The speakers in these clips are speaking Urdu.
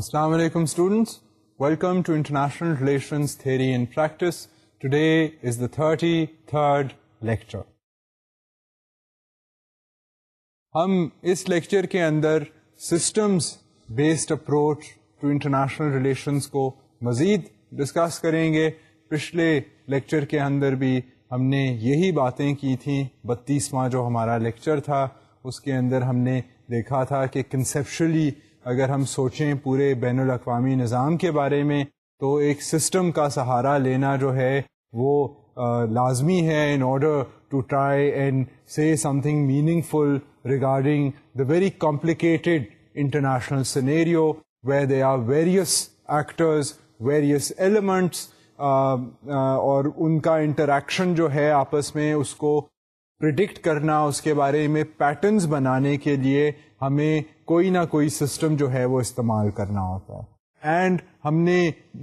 السلام علیکم students welcome to international theory and practice today is the thirty third lecture ہم اس لیکچر کے اندر systems based approach to international relations کو مزید ڈسکس کریں گے پچھلے لیکچر کے اندر بھی ہم نے یہی باتیں کی تھیں بتیسواں جو ہمارا لیکچر تھا اس کے اندر ہم نے دیکھا تھا کہ کنسیپشلی اگر ہم سوچیں پورے بین الاقوامی نظام کے بارے میں تو ایک سسٹم کا سہارا لینا جو ہے وہ لازمی ہے in order to try and see something meaningful regarding the very complicated international scenario where they are various actors various elements اور ان کا انٹریکشن جو ہے آپس میں اس کو پرڈکٹ کرنا اس کے بارے میں پیٹرنز بنانے کے لیے ہمیں کوئی نہ کوئی سسٹم جو ہے وہ استعمال کرنا ہوتا ہے اینڈ ہم نے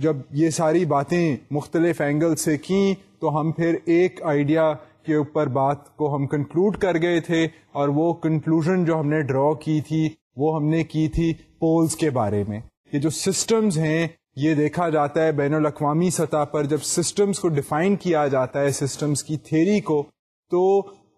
جب یہ ساری باتیں مختلف اینگل سے کیں تو ہم پھر ایک آئیڈیا کے اوپر بات کو ہم کنکلوڈ کر گئے تھے اور وہ کنکلوژ جو ہم نے ڈرا کی تھی وہ ہم نے کی تھی پولز کے بارے میں یہ جو سسٹمز ہیں یہ دیکھا جاتا ہے بین الاقوامی سطح پر جب سسٹمز کو ڈیفائن کیا جاتا ہے سسٹمز کی تھیری کو تو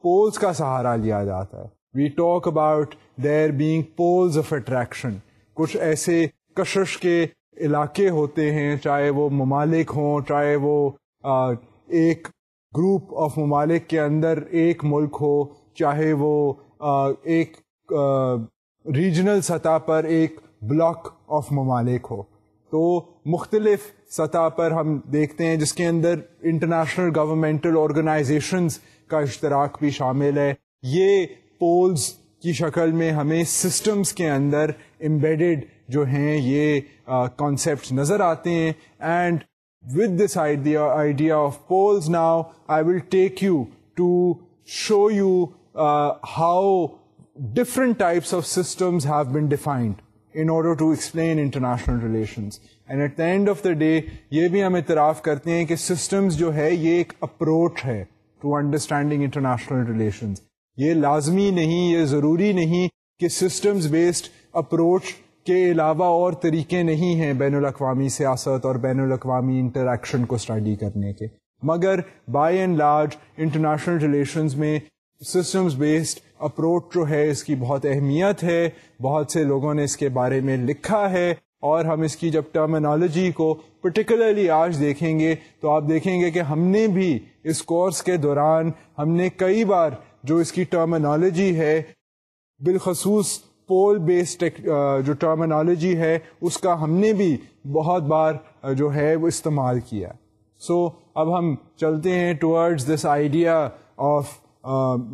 پولز کا سہارا لیا جاتا ہے we talk about there being poles of attraction کچھ ایسے کشش کے علاقے ہوتے ہیں چاہے وہ ممالک ہوں چاہے وہ ایک گروپ آف ممالک کے اندر ایک ملک ہو چاہے وہ ایک ریجنل سطح پر ایک بلاک آف ممالک ہو تو مختلف سطح پر ہم دیکھتے ہیں جس کے اندر انٹرنیشنل گورنمنٹل آرگنائزیشنز کا اشتراک بھی شامل ہے یہ پولز کی شکل میں ہمیں سسٹمز کے اندر امبیڈڈ جو ہیں یہ کانسیپٹ نظر آتے ہیں and with this idea idea of poles now I will take you to show you how different types of systems have been defined in order to explain international relations and and at the of the day یہ بھی ہم اعتراف کرتے ہیں کہ سسٹمز جو ہے یہ ایک اپروچ ہے ٹو انڈرسٹینڈنگ انٹرنیشنل ریلیشنز یہ لازمی نہیں یہ ضروری نہیں کہ سسٹمز بیسڈ اپروچ کے علاوہ اور طریقے نہیں ہیں بین الاقوامی سیاست اور بین الاقوامی انٹریکشن کو اسٹڈی کرنے کے مگر by and large international relations میں سسٹمز بیسڈ اپروچ جو ہے اس کی بہت اہمیت ہے بہت سے لوگوں نے اس کے بارے میں لکھا ہے اور ہم اس کی جب ٹرمنالوجی کو پرٹیکولرلی آج دیکھیں گے تو آپ دیکھیں گے کہ ہم نے بھی اس کورس کے دوران ہم نے کئی بار جو اس کی ٹرمنالوجی ہے بالخصوص پول بیس جو ٹرمنالوجی ہے اس کا ہم نے بھی بہت بار جو ہے وہ استعمال کیا سو so, اب ہم چلتے ہیں towards this idea of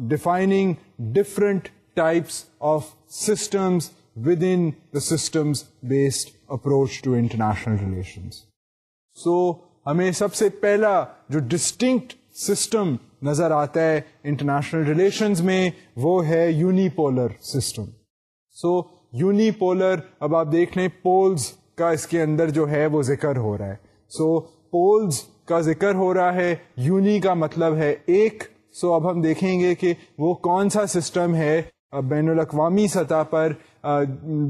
defining different types of systems within the systems based approach to international relations so ہمیں سب سے پہلا جو ڈسٹنکٹ سسٹم نظر آتا ہے انٹرنیشنل ریلیشنز میں وہ ہے یونیپولر یونیپولر اب آپ دیکھ لیں پولز کا اس کے اندر جو ہے وہ ذکر ہو رہا ہے سو پولز کا ذکر ہو رہا ہے یونی کا مطلب ہے ایک سو اب ہم دیکھیں گے کہ وہ کون سا سسٹم ہے بین الاقوامی سطح پر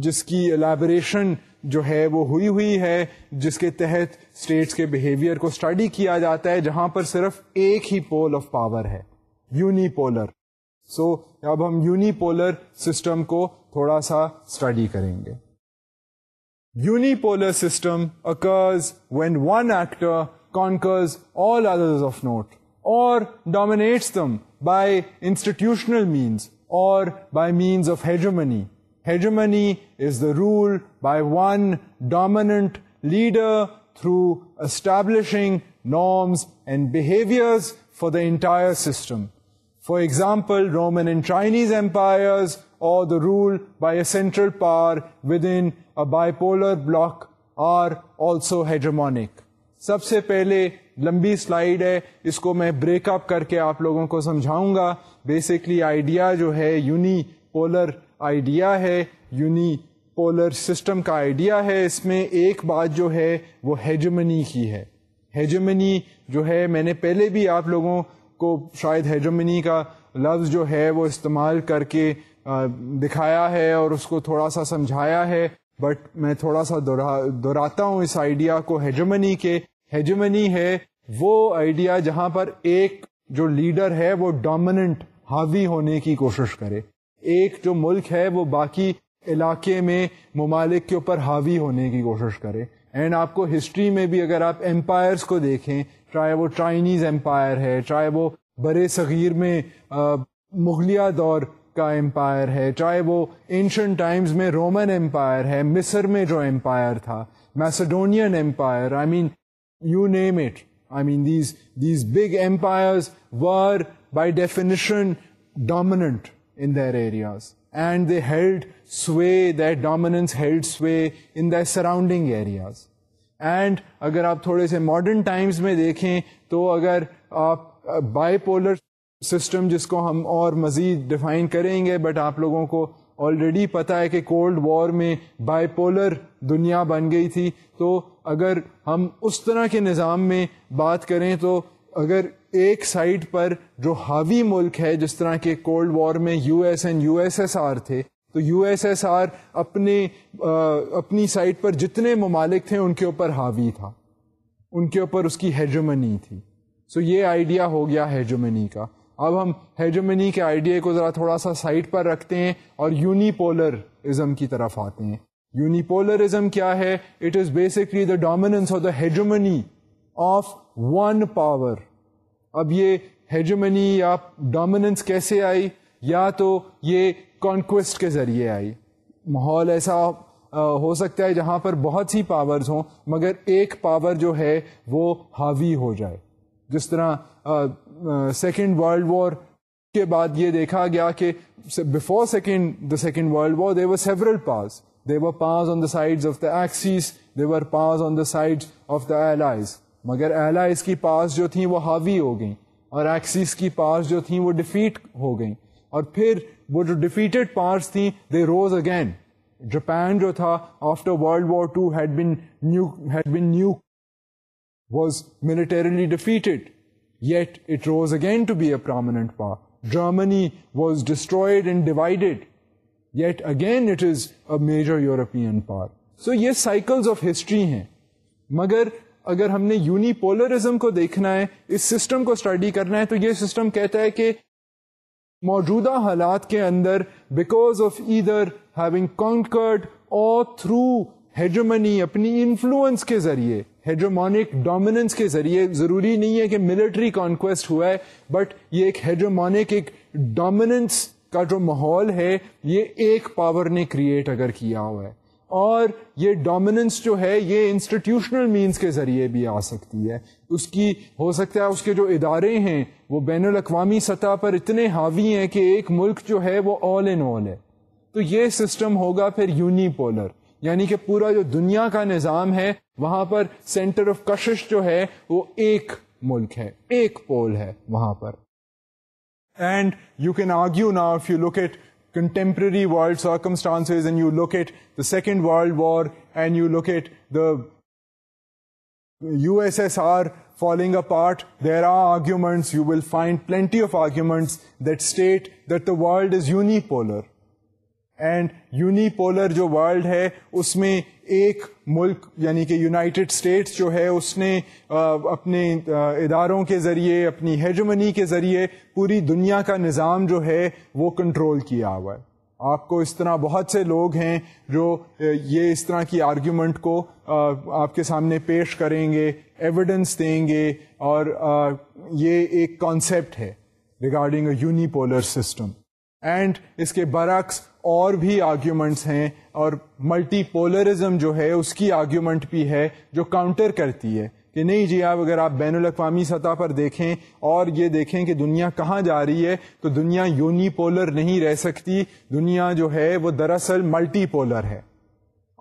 جس کی الیبریشن جو ہے وہ ہوئی ہوئی ہے جس کے تحت اسٹیٹس کے بہیویئر کو اسٹڈی کیا جاتا ہے جہاں پر صرف ایک ہی پول آف پاور ہے یونی پولر سو so, اب ہم یونی پولر سسٹم کو تھوڑا سا اسٹڈی کریں گے unipolar system occurs when one actor conquers all other of note اور dominates them by institutional means اور by means of hegemony leader is the norms leader through for the the entire for example Roman and Chinese empires اور rule by a central power within bipolar bloc are also hegemonic. سب سے پہلے لمبی سلائیڈ ہے اس کو میں بریک اپ کر کے آپ لوگوں کو سمجھاؤں گا بیسکلی آئیڈیا جو ہے یونی پولر آئیڈیا ہے یونی پولر سسٹم کا آئیڈیا ہے اس میں ایک بات جو ہے وہ ہیجمنی کی ہے ہیجمنی جو ہے میں نے پہلے بھی آپ لوگوں کو شاید ہیجمنی کا لفظ جو ہے وہ استعمال کر کے دکھایا ہے اور اس کو تھوڑا سا سمجھایا ہے بٹ میں تھوڑا سا دہراتا ہوں اس آئیڈیا کو ہیجمنی کے ہیجمنی ہے وہ آئیڈیا جہاں پر ایک جو لیڈر ہے وہ ڈومیننٹ حاوی ہونے کی کوشش کرے ایک جو ملک ہے وہ باقی علاقے میں ممالک کے اوپر حاوی ہونے کی کوشش کرے اینڈ آپ کو ہسٹری میں بھی اگر آپ امپائرس کو دیکھیں چاہے وہ چائنیز امپائر ہے چاہے وہ برے صغیر میں مغلیہ دور کا امپائر ہے چاہے وہ اینشن ٹائمز میں رومن امپائر ہے مصر میں جو امپائر تھا Macedonian empire I mean you name it I mean these these big empires were by definition dominant surrounding اگر آپ تھوڑے سے ماڈرن ٹائمس میں دیکھیں تو اگر آپ بائی پولر سسٹم جس کو ہم اور مزید ڈیفائن کریں گے بٹ آپ لوگوں کو آلریڈی پتا ہے کہ کولڈ وار میں بائی پولر دنیا بن گئی تھی تو اگر ہم اس طرح کے نظام میں بات کریں تو اگر ایک سائٹ پر جو حاوی ملک ہے جس طرح کے کولڈ وار میں U S and U S S R تھے تو یو ایس ایس آر اپنے آ, اپنی سائٹ پر جتنے ممالک تھے ان کے اوپر حاوی تھا ان کے اوپر اس کی ہیجمنی تھی سو so, یہ آئیڈیا ہو گیا ہیجمنی کا اب ہم ہیجمنی کے آئیڈیا کو ذرا تھوڑا سا سائٹ پر رکھتے ہیں اور یونیپولرزم کی طرف آتے ہیں یونیپولرزم کیا ہے it is basically the dominance of the hegemony of one power اب یہ ہیجمنی یا ڈومیننس کیسے آئی یا تو یہ کانکویسٹ کے ذریعے آئی ماحول ایسا ہو سکتا ہے جہاں پر بہت سی پاورز ہوں مگر ایک پاور جو ہے وہ حاوی ہو جائے جس طرح سیکنڈ ورلڈ وار کے بعد یہ دیکھا گیا کہ before second the second world war there were several powers there were powers on the side of the Axis there were powers on the side of the Allies مگر اہلا اس کی پاس جو تھیں وہ حاوی ہو گئیں اور ایکسیس کی پاس جو تھیں وہ ڈیفیٹ ہو گئیں اور پھر وہ جو ڈیفیٹڈ پارس تھیں دے روز اگین جاپان جو تھا after world war two had been new had been new was militarily defeated yet it rose again to be a prominent power Germany was destroyed and divided yet again it is a major European power so یہ سائیکلز آف ہسٹری ہیں مگر اگر ہم نے یونی پولرزم کو دیکھنا ہے اس سسٹم کو اسٹڈی کرنا ہے تو یہ سسٹم کہتا ہے کہ موجودہ حالات کے اندر بیکوز آف ادھر ہیونگ کانکرڈ اور تھرو ہیجومنی اپنی انفلوئنس کے ذریعے ہیجومونک ڈومیننس کے ذریعے ضروری نہیں ہے کہ ملٹری کانکویسٹ ہوا ہے بٹ یہ ایک ہیجومونک ایک ڈومیننس کا جو ماحول ہے یہ ایک پاور نے کریٹ اگر کیا ہوا ہے اور یہ ڈومیننس جو ہے یہ انسٹیٹیوشنل مینس کے ذریعے بھی آ سکتی ہے اس کی ہو سکتا ہے اس کے جو ادارے ہیں وہ بین الاقوامی سطح پر اتنے حاوی ہیں کہ ایک ملک جو ہے وہ آل ان آل ہے تو یہ سسٹم ہوگا پھر یونی پولر یعنی کہ پورا جو دنیا کا نظام ہے وہاں پر سینٹر آف کشش جو ہے وہ ایک ملک ہے ایک پول ہے وہاں پر اینڈ یو کین آرگیو نا you look at contemporary world circumstances and you look at the Second World War and you look at the USSR falling apart, there are arguments, you will find plenty of arguments that state that the world is unipolar. And unipolar جو ورلڈ ہے اس میں ایک ملک یعنی کہ یونائٹڈ اسٹیٹس جو ہے اس نے اپنے اداروں کے ذریعے اپنی ہیجمنی کے ذریعے پوری دنیا کا نظام جو ہے وہ کنٹرول کیا ہوا ہے آپ کو اس طرح بہت سے لوگ ہیں جو یہ اس طرح کی آرگیومنٹ کو آپ کے سامنے پیش کریں گے ایویڈینس دیں گے اور یہ ایک کانسیپٹ ہے regarding a unipolar system and اس کے برعکس اور بھی آرگیومنٹس ہیں اور ملٹی پولرزم جو ہے اس کی آرگیومنٹ بھی ہے جو کاؤنٹر کرتی ہے کہ نہیں جی آپ اگر آپ بین الاقوامی سطح پر دیکھیں اور یہ دیکھیں کہ دنیا کہاں جا رہی ہے تو دنیا یونی پولر نہیں رہ سکتی دنیا جو ہے وہ دراصل ملٹی پولر ہے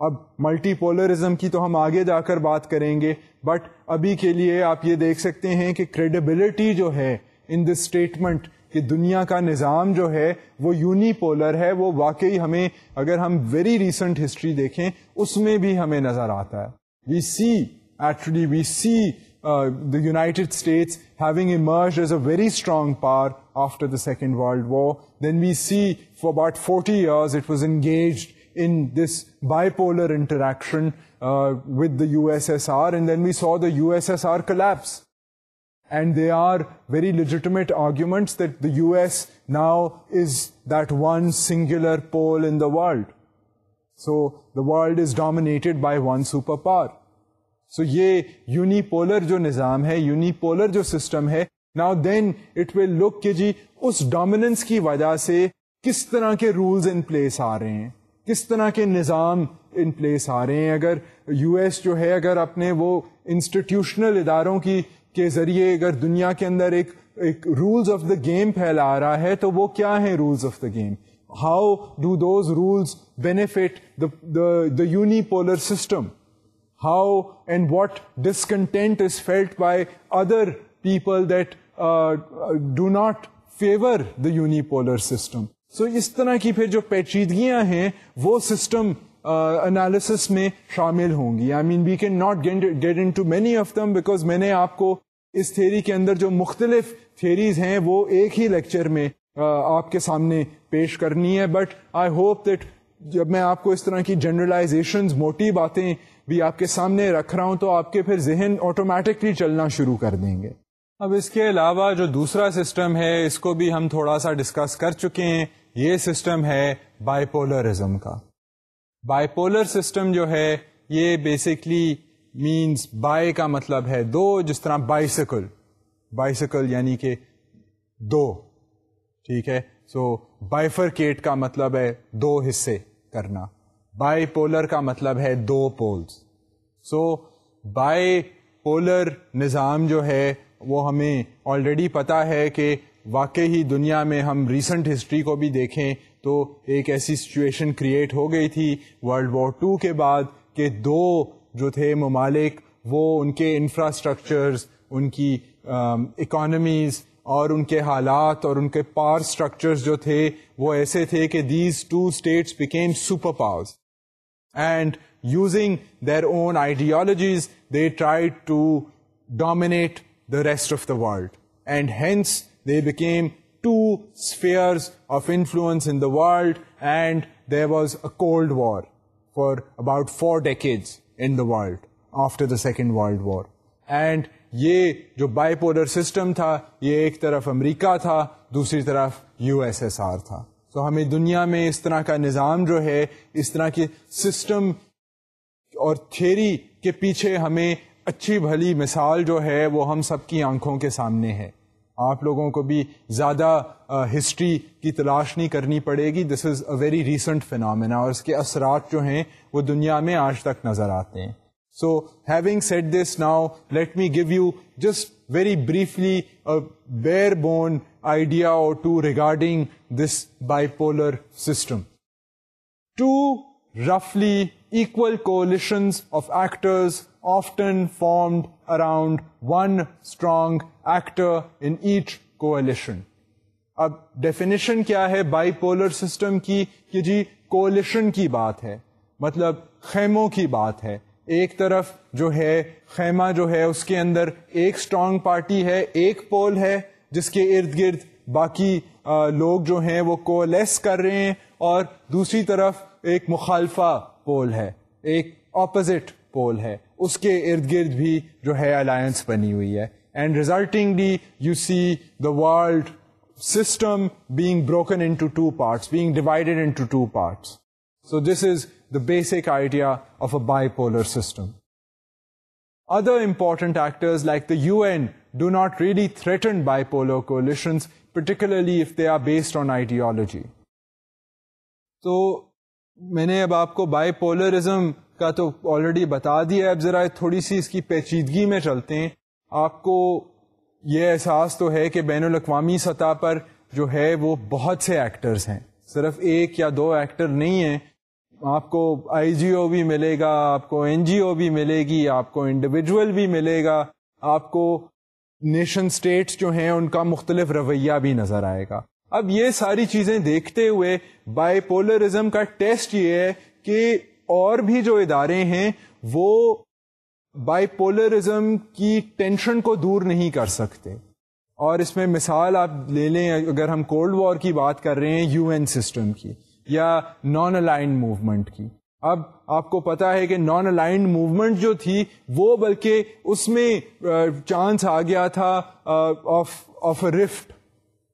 اب ملٹی پولرزم کی تو ہم آگے جا کر بات کریں گے بٹ ابھی کے لیے آپ یہ دیکھ سکتے ہیں کہ کریڈیبلٹی جو ہے ان دس اسٹیٹمنٹ کہ دنیا کا نظام جو ہے وہ یونی پولر ہے وہ واقعی ہمیں اگر ہم ویری ریسنٹ ہسٹری دیکھیں اس میں بھی ہمیں نظر آتا ہے we see actually we see the United States having emerge as a very strong power after the second world war then we see for about forty years it was engaged in this bipolar interaction with the U S S R and then we saw the U S S R collapse and they are very legitimate argument U S now singular pole in that so that is dominated جو نظام ہے یونیپولر جو سسٹم ہے نا دین اٹ ول لک اس ڈومیننس کی وجہ سے کس طرح کے رولز ان پلیس آ رہے ہیں کس طرح کے نظام ان پلیس آ رہے ہیں اگر یو ایس جو ہے اگر اپنے وہ انسٹیٹیوشنل اداروں کی کے ذریعے اگر دنیا کے اندر ایک ایک رولز آف دا گیم پھیلا رہا ہے تو وہ کیا ہے rules of the game how do those rules benefit the unipolar system how and what discontent is felt by other people that do not favour the unipolar system so اس طرح کی پھر جو پیچیدگیاں ہیں وہ سسٹم انالیس uh, میں شامل ہوں گی I mean we can not get into many of them because میں نے آپ کو اس تھیری کے اندر جو مختلف تھیریز ہیں وہ ایک ہی لیکچر میں آپ کے سامنے پیش کرنی ہے بٹ آئی ہوپ دیٹ جب میں آپ کو اس طرح کی جنرلائزیشنز موٹی باتیں بھی آپ کے سامنے رکھ رہا ہوں تو آپ کے پھر ذہن آٹومیٹکلی چلنا شروع کر دیں گے اب اس کے علاوہ جو دوسرا سسٹم ہے اس کو بھی ہم تھوڑا سا ڈسکس کر چکے ہیں یہ سسٹم ہے بائیپولرزم کا بائیپولر سسٹم جو ہے یہ بیسکلی مینس بائی کا مطلب ہے دو جس طرح بائیسیکل بائیسیکل یعنی کہ دو ٹھیک ہے سو بائیفرکیٹ کا مطلب ہے دو حصے کرنا بائی پولر کا مطلب ہے دو پولس سو بائی پولر نظام جو ہے وہ ہمیں آلریڈی پتا ہے کہ واقعی دنیا میں ہم ریسنٹ ہسٹری کو بھی دیکھیں تو ایک ایسی سچویشن کریٹ ہو گئی تھی ورلڈ وار ٹو کے بعد کہ دو جو تھے ممالک وہ ان کے انفراسٹرکچرز ان کی اکانمیز اور ان کے حالات اور ان کے پاور اسٹرکچرز جو تھے وہ ایسے تھے کہ these two states became super powers and using their own ideologies they try to dominate the rest of the world and hence they became two spheres of influence in the world and there was a cold war for about four decades in the world after the second world war and یہ جو بائی پولر سسٹم تھا یہ ایک طرف امریکہ تھا دوسری طرف یو ایس ایس آر تھا تو ہمیں دنیا میں اس طرح کا نظام جو ہے اس طرح کے سسٹم اور تھیری کے پیچھے ہمیں اچھی بھلی مثال جو ہے وہ ہم سب کی آنکھوں کے سامنے ہے آپ لوگوں کو بھی زیادہ ہسٹری کی تلاش نہیں کرنی پڑے گی this is a very recent phenomena اور اس کے اثرات جو ہیں وہ دنیا میں آج تک نظر آتے ہیں so having set this now let me give you just very briefly bare bone idea اور two regarding this bipolar system two رفلی equal coalitions of actors often formed around one strong actor in each coalition اب ڈیفینیشن کیا ہے بائی پولر سسٹم کی جی کولیشن کی بات ہے مطلب خیموں کی بات ہے ایک طرف جو ہے خیمہ جو ہے اس کے اندر ایک اسٹرانگ پارٹی ہے ایک پول ہے جس کے ارد گرد باقی لوگ جو ہیں وہ کولیس کر رہے ہیں اور دوسری طرف ایک مخالفہ پول ہے ایک اپوزٹ پول ہے اس کے ارد گرد بھی جو ہے الائنس بنی ہوئی ہے and resultingly you see the world system being broken into two parts being divided in parts so this is the basic idea of a bipolar system other important actors like the U N do not really threaten bipolar particularly if they are based on ideology تو میں نے اب آپ کو بائی پولرزم کا تو آلریڈی بتا دیا اب ذرا تھوڑی سی اس کی پیچیدگی میں چلتے ہیں آپ کو یہ احساس تو ہے کہ بین الاقوامی سطح پر جو ہے وہ بہت سے ایکٹرز ہیں صرف ایک یا دو ایکٹر نہیں ہیں آپ کو آئی جی او بھی ملے گا آپ کو این جی او بھی ملے گی آپ کو انڈیویجول بھی ملے گا آپ کو نیشن سٹیٹس جو ہیں ان کا مختلف رویہ بھی نظر آئے گا اب یہ ساری چیزیں دیکھتے ہوئے بائی پولرزم کا ٹیسٹ یہ ہے کہ اور بھی جو ادارے ہیں وہ بائی پولرزم کی ٹینشن کو دور نہیں کر سکتے اور اس میں مثال آپ لے لیں اگر ہم کولڈ وار کی بات کر رہے ہیں یو این سسٹم کی یا نان الائنڈ موومنٹ کی اب آپ کو پتا ہے کہ نان الائنڈ موومنٹ جو تھی وہ بلکہ اس میں چانس آ گیا تھا آف آف ریفٹ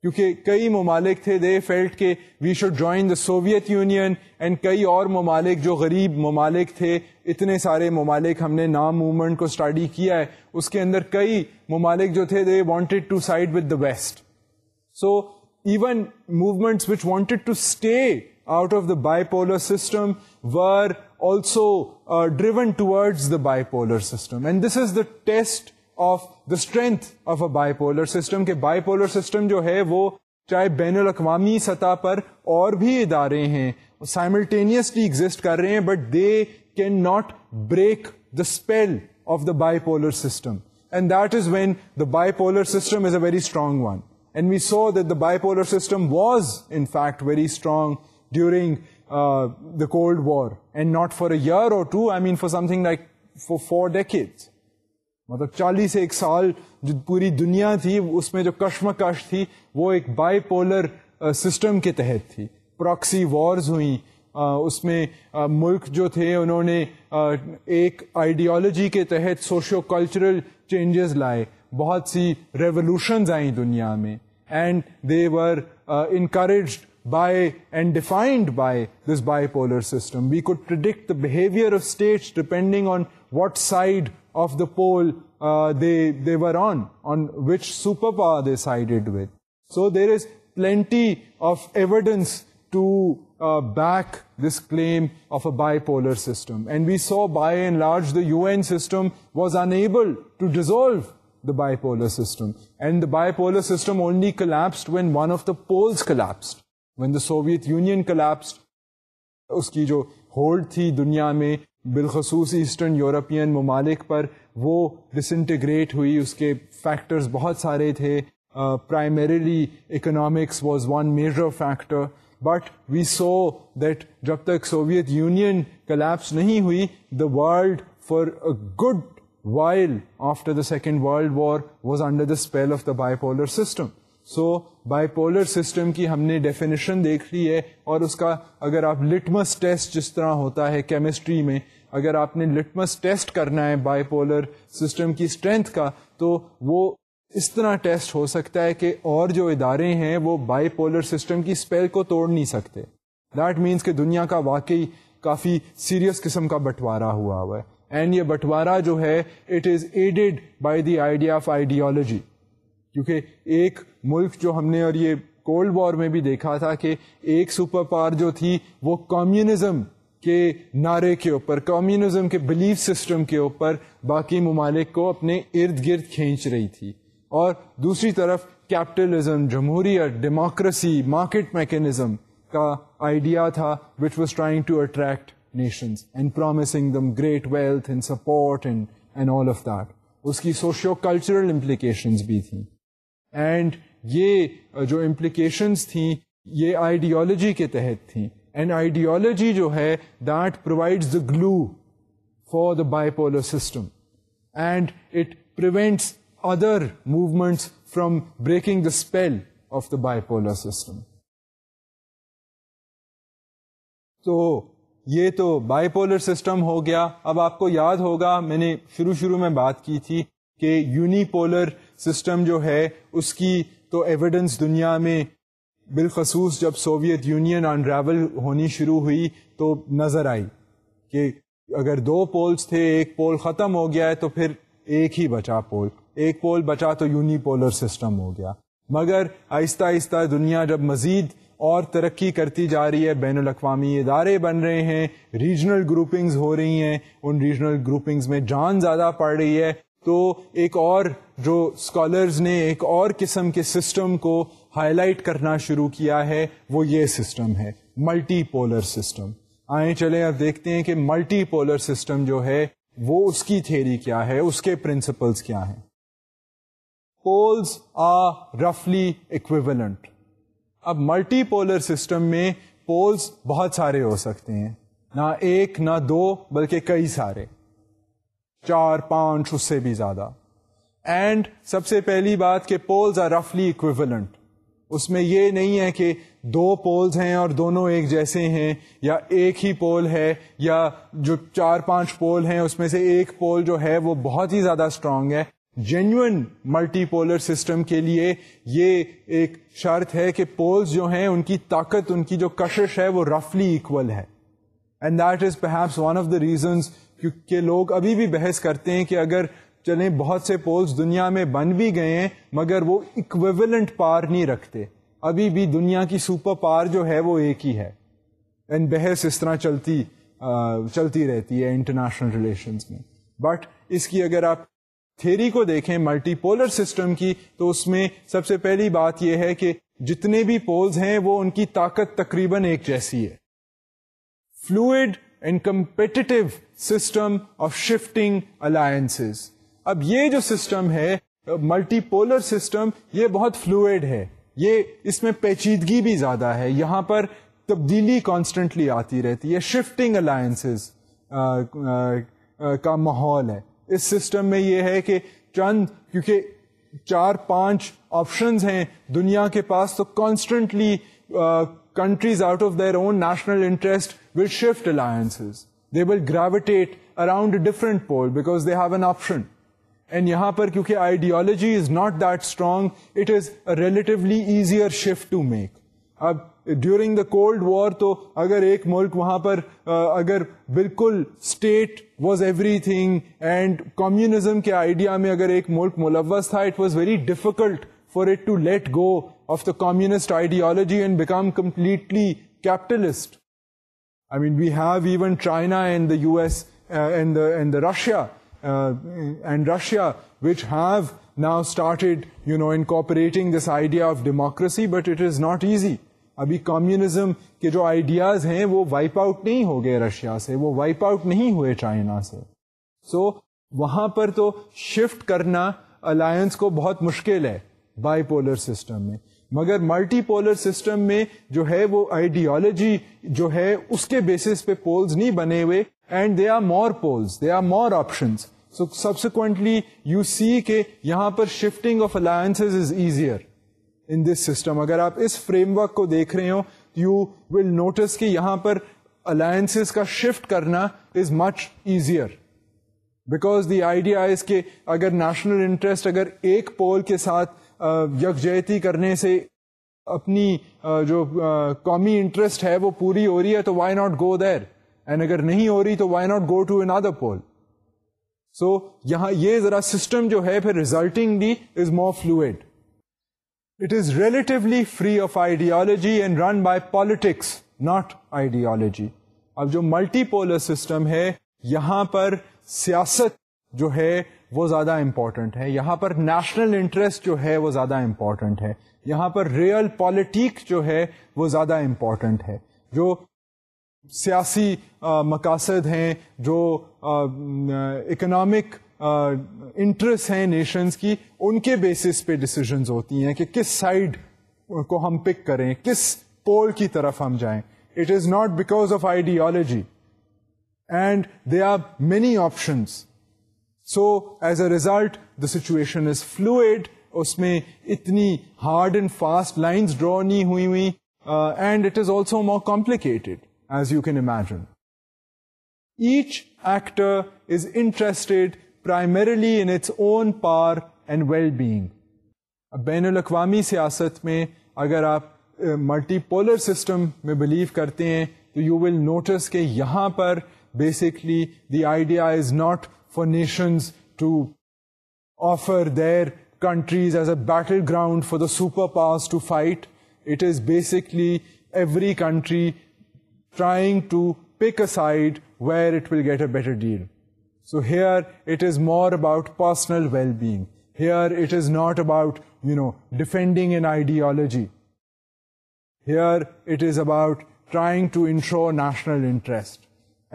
کیونکہ کئی ممالک تھے دے فیلٹ کے we should join the Soviet Union and کئی اور ممالک جو غریب ممالک تھے اتنے سارے ممالک ہم نے نام موومنٹ کو اسٹڈی کیا ہے اس کے اندر کئی ممالک جو تھے they wanted to side with the west so even which wanted to stay out of the bipolar system were also drawn towards the bipolar system and this is the test of the strength of a polar system کہ بائی پولر سسٹم جو ہے وہ چاہے بین الاقوامی سطح پر اور بھی ادارے ہیں سائملٹینیسلی ایگزٹ کر رہے ہیں but they can not break the spell of the bipolar system and that is when the bipolar system is a very strong one and we saw that the bipolar system was in fact very strong during the cold war and not for a year اور two I mean for something like four decades مطلب چالیس ایک سال جو پوری دنیا تھی اس میں جو کشمکش تھی وہ ایک بائی پولر سسٹم کے تحت تھی پراکسی وارز ہوئیں اس میں ملک جو تھے انہوں نے ایک آئیڈیالوجی کے تحت سوشو کلچرل چینجز لائے بہت سی ریولوشنز آئیں دنیا میں and they were encouraged by and defined by this bipolar system we could predict the behaviour of states depending on what side pole were on what side so there is plenty U N system was and to dissolve the polar system and the polar system only collapsed when one of the poles collapsed when the Soviet Union collapsed اس کی جو ہولڈ تھی دنیا میں بالخصوص ایسٹرن یورپین ممالک پر وہ ڈس انٹیگریٹ ہوئی اس کے فیکٹرز بہت سارے تھے primarily economics was one major factor but we saw that جب تک سوویت یونین کلیپس نہیں ہوئی the world for good while after the second world war was under the spell of the bipolar system so bipolar system کی ہم نے ڈیفینیشن دیکھ لی ہے اور اس کا اگر آپ لٹمس ٹیسٹ جس طرح ہوتا ہے کیمسٹری میں اگر آپ نے لٹمس ٹیسٹ کرنا ہے بائی پولر سسٹم کی اسٹرینتھ کا تو وہ اس طرح ٹیسٹ ہو سکتا ہے کہ اور جو ادارے ہیں وہ بائی پولر سسٹم کی اسپیل کو توڑ نہیں سکتے دیٹ مینس کہ دنیا کا واقعی کافی سیریس قسم کا بٹوارا ہوا ہوا ہے اینڈ یہ بٹوارا جو ہے it is aided by the idea of ideology کیونکہ ایک ملک جو ہم نے اور یہ کولڈ وار میں بھی دیکھا تھا کہ ایک سپر پار جو تھی وہ کمیونزم کے نعرے کے اوپر کمیونزم کے بلیف سسٹم کے اوپر باقی ممالک کو اپنے ارد گرد کھینچ رہی تھی اور دوسری طرف کیپٹلزم جمہوریت ڈیموکریسی مارکیٹ میکینزم کا آئیڈیا تھا which was trying to attract nations and promising them great wealth and support and and all of that اس کی سوشیو کلچرل امپلیکیشنز بھی تھیں اینڈ یہ uh, جو امپلیکیشنس تھیں یہ آئیڈیالوجی کے تحت تھیں اینڈ آئیڈیالوجی جو ہے that provides the glue for the bipolar system and it prevents other movements from breaking the spell of the bipolar system تو یہ تو بائیپولر سسٹم ہو گیا اب آپ کو یاد ہوگا میں نے شروع شروع میں بات کی تھی کہ یونی پولر سسٹم جو ہے اس کی تو ایویڈنس دنیا میں بالخصوص جب سوویت یونین آن ہونی شروع ہوئی تو نظر آئی کہ اگر دو پولز تھے ایک پول ختم ہو گیا ہے تو پھر ایک ہی بچا پول ایک پول بچا تو یونی پولر سسٹم ہو گیا مگر آہستہ آہستہ دنیا جب مزید اور ترقی کرتی جا رہی ہے بین الاقوامی ادارے بن رہے ہیں ریجنل گروپنگز ہو رہی ہیں ان ریجنل گروپنگز میں جان زیادہ پڑ رہی ہے تو ایک اور جو اسکالرز نے ایک اور قسم کے سسٹم کو ہائی لائٹ کرنا شروع کیا ہے وہ یہ سسٹم ہے ملٹی پولر سسٹم آئیں چلے اب دیکھتے ہیں کہ ملٹی پولر سسٹم جو ہے وہ اس کی تھیری کیا ہے اس کے پرنسپلس کیا ہیں پولس آ رفلی اکویولنٹ اب ملٹی پولر سسٹم میں پولس بہت سارے ہو سکتے ہیں نہ ایک نہ دو بلکہ کئی سارے چار پانچ اس سے بھی زیادہ اینڈ سب سے پہلی بات کہ پولز آر رفلی اکویولنٹ اس میں یہ نہیں ہے کہ دو پولز ہیں اور دونوں ایک جیسے ہیں یا ایک ہی پول ہے یا جو چار پانچ پول ہیں اس میں سے ایک پول جو ہے وہ بہت ہی زیادہ اسٹرانگ ہے جینوئن ملٹی پولر سسٹم کے لیے یہ ایک شرط ہے کہ پولز جو ہیں ان کی طاقت ان کی جو کشش ہے وہ رفلی اکول ہے اینڈ دیٹ از پہ ون آف دا ریزنس کیونکہ لوگ ابھی بھی بحث کرتے ہیں کہ اگر چلیں بہت سے پولز دنیا میں بن بھی گئے ہیں مگر وہ اکویولنٹ پار نہیں رکھتے ابھی بھی دنیا کی سپر پار جو ہے وہ ایک ہی ہے بحث اس طرح چلتی چلتی رہتی ہے انٹرنیشنل ریلیشنز میں بٹ اس کی اگر آپ تھیری کو دیکھیں ملٹی پولر سسٹم کی تو اس میں سب سے پہلی بات یہ ہے کہ جتنے بھی پولز ہیں وہ ان کی طاقت تقریباً ایک جیسی ہے fluid and competitive system of shifting alliance اب یہ جو سسٹم ہے ملٹی پولر سسٹم یہ بہت فلوئڈ ہے یہ اس میں پیچیدگی بھی زیادہ ہے یہاں پر تبدیلی کانسٹنٹلی آتی رہتی ہے شفٹنگ الائنسز کا ماحول ہے اس سسٹم میں یہ ہے کہ چند کیونکہ چار پانچ آپشنز ہیں دنیا کے پاس تو constantly countries out of their own national different pole an option ideology is not دانگ is relatively easier اب ڈیورنگ دا کولڈ وار تو اگر ایک ملک وہاں پر اگر بالکل state was everything and communism کے آئیڈیا میں اگر ایک ملک ملوث تھا it was very difficult for it to let go and, ideology and become completely uh, I mean we have even China and the Russia and Russia of democracy but it is not easy ابھی کمیونزم کے جو آئیڈیاز ہیں وہ وائپ آؤٹ نہیں ہو گئے رشیا سے وہ وائپ آؤٹ نہیں ہوئے چائنا سے سو so, وہاں پر تو شفٹ کرنا الائنس کو بہت مشکل ہے بائی پولر سسٹم میں مگر ملٹی پولر سسٹم میں جو ہے وہ آئیڈیالوجی جو ہے اس کے بیسس پہ پولز نہیں بنے ہوئے and they they are are more more poles so you see کہ یہاں پر shifting of alliance is easier in this system اگر آپ اس فریم ورک کو دیکھ رہے ہو یو ول نوٹس کہ یہاں پر الائنس کا شفٹ کرنا is much easier because the idea اگر نیشنل انٹرسٹ اگر ایک پول کے ساتھ یکجہتی کرنے سے اپنی جو قومی انٹرسٹ ہے وہ پوری ہو رہی ہے تو why not go there and اگر نہیں ہو رہی تو why not go to other pole so یہاں یہ ذرا سسٹم جو ہے پھر resulting the is more fluid it is relatively free of ideology and run by politics not ideology اب جو ملٹی پولر سسٹم ہے یہاں پر سیاست جو ہے وہ زیادہ امپورٹنٹ ہے یہاں پر نیشنل انٹرسٹ جو ہے وہ زیادہ امپورٹنٹ ہے یہاں پر ریئل پالیٹیک جو ہے وہ زیادہ امپورٹنٹ ہے جو سیاسی مقاصد ہیں جو اکنامک انٹرسٹ ہیں نیشنز کی ان کے بیسس پہ ڈسیزنز ہوتی ہیں کہ کس سائڈ کو ہم پک کریں کس پول کی طرف ہم جائیں it is not because of ideology and they are many options so as a result the situation is fluid اس میں اتنی hard and fast lines draw نہیں ہوئی ہوئی and it is also more complicated as you can imagine each actor is interested primarily in its own power and well being بین الاقوامی سیاست میں اگر آپ ملٹی پولر سسٹم میں بلیو کرتے ہیں تو یو ول نوٹس کہ یہاں پر basically the idea is not for nations to offer their countries as a battleground for the superpowers to fight. It is basically every country trying to pick a side where it will get a better deal. So here it is more about personal well-being. Here it is not about, defending an ideology. Here it is about trying to ensure national interest.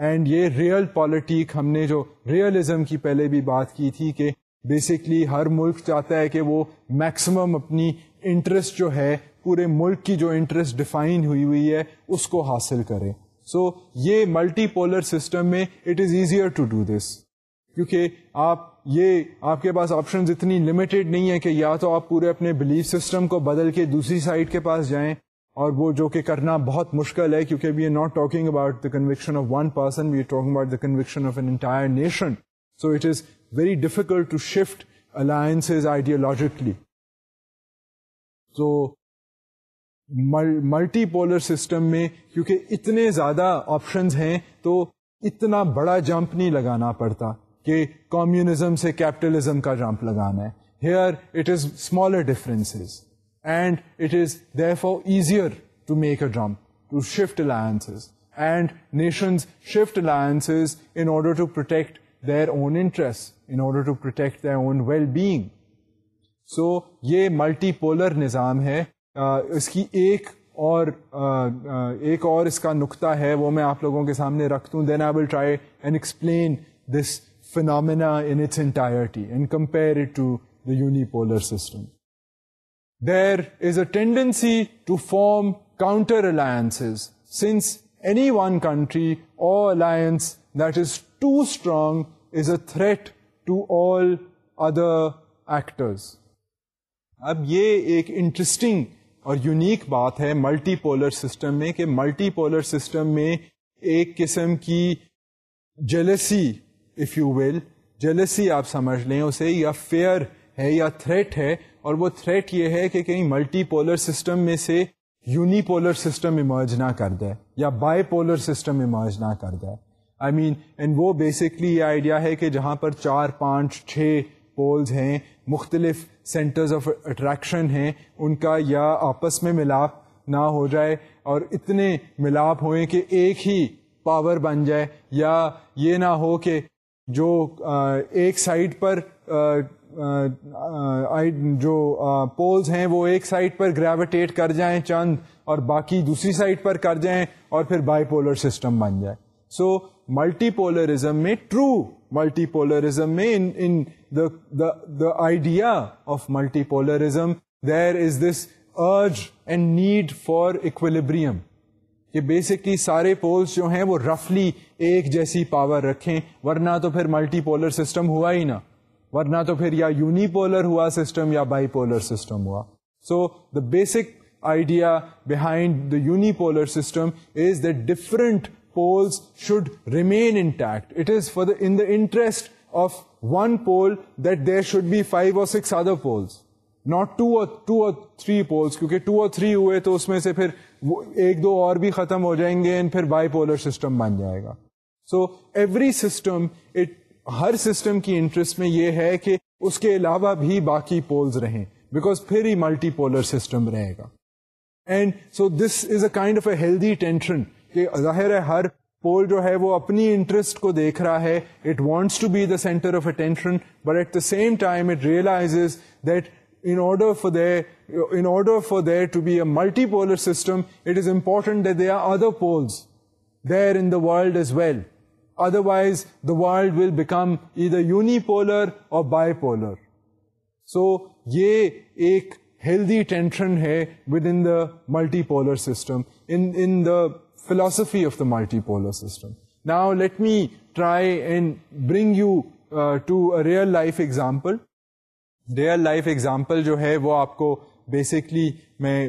And یہ ریئل پالیٹیک ہم نے جو ریئلزم کی پہلے بھی بات کی تھی کہ بیسکلی ہر ملک چاہتا ہے کہ وہ میکسمم اپنی انٹرسٹ جو ہے پورے ملک کی جو انٹرسٹ ڈیفائن ہوئی ہوئی ہے اس کو حاصل کرے سو یہ ملٹی پولر سسٹم میں it is easier to do this کیونکہ آپ یہ آپ کے پاس آپشنز اتنی لمیٹیڈ نہیں ہے کہ یا تو آپ پورے اپنے بلیف سسٹم کو بدل کے دوسری سائڈ کے پاس جائیں اور وہ جو کہ کرنا بہت مشکل ہے کیونکہ we are not talking about the conviction of one person we are talking about the conviction of an entire nation so it is very difficult to shift alliance ideologically so multi polar system میں کیونکہ اتنے زیادہ آپشنز ہیں تو اتنا بڑا جمپ نہیں لگانا پڑتا کہ کمیونزم سے کیپٹلزم کا جمپ لگانا ہے here it is smaller differences and it is there far easier to make a the shift alliance and nations shift alliance in order their own interest in order own well being so یہ ملٹی پولر نظام ہے اس کی ایک اور ایک اور اس کا نقطہ ہے وہ میں آپ لوگوں کے سامنے رکھ دوں then I will try and explain this phenomena the uni unipolar system a is a tendency to form counter alliance since any one alliance that is too strong is a threat to all other actors. اب یہ ایک انٹرسٹنگ اور یونیک بات ہے ملٹی پولر سسٹم میں کہ ملٹی پولر سسٹم میں ایک قسم کی jealousy if you will jealousy آپ سمجھ لیں اسے یا فیئر ہے یا تھریٹ ہے اور وہ تھریٹ یہ ہے کہ کہیں ملٹی پولر سسٹم میں سے یونی پولر سسٹم ایمرج نہ کر دے یا بائی پولر سسٹم ایمرج نہ کر دے آئی مین اینڈ وہ بیسکلی یہ آئیڈیا ہے کہ جہاں پر چار پانچ چھ پولز ہیں مختلف سینٹرز آف اٹریکشن ہیں ان کا یا آپس میں ملاپ نہ ہو جائے اور اتنے ملاپ ہوئیں کہ ایک ہی پاور بن جائے یا یہ نہ ہو کہ جو ایک سائڈ پر جو پولز ہیں وہ ایک سائٹ پر گریویٹیٹ کر جائیں چند اور باقی دوسری سائٹ پر کر جائیں اور پھر بائی پولر سسٹم بن جائے سو ملٹی پولرزم میں ٹرو ملٹی پولرزم میں idea of multi polarism there is this urge and need for equilibrium کہ بیسکلی سارے پولس جو ہیں وہ رفلی ایک جیسی پاور رکھیں ورنہ تو پھر ملٹی پولر سسٹم ہوا ہی نہ ورنہ تو پھر یا یونی پولر ہوا سسٹم یا بائی پولر سسٹم ہوا so the basic idea behind the unipolar system is the different poles should remain in it is the interest of one pole that there should be five or six other poles not two or two or three poles کیونکہ ٹو اور تھری ہوئے تو اس میں سے پھر ایک دو اور بھی ختم ہو جائیں گے اینڈ پھر بائی پولر سسٹم بن جائے گا سو ایوری سسٹم اٹ ہر سسٹم کی انٹرسٹ میں یہ ہے کہ اس کے علاوہ بھی باقی پولز رہیں بیکاز پھر ہی ملٹی پولر سسٹم رہے گا and so this is a kind of a healthy tension کہ ظاہر ہے ہر پول جو ہے وہ اپنی انٹرسٹ کو دیکھ رہا ہے it wants to be the centre of attention but at the same time it realize that in order for there in order for there to be a multipolar system it is important that there are other poles there in the world as well otherwise the world will become either unipolar or bi polar so یہ ایک ہیلدی ٹینشن ہے multi polar system in the philosophy of the multi polar system now let me try and bring you to a real life example real life example جو ہے وہ آپ کو بیسکلی میں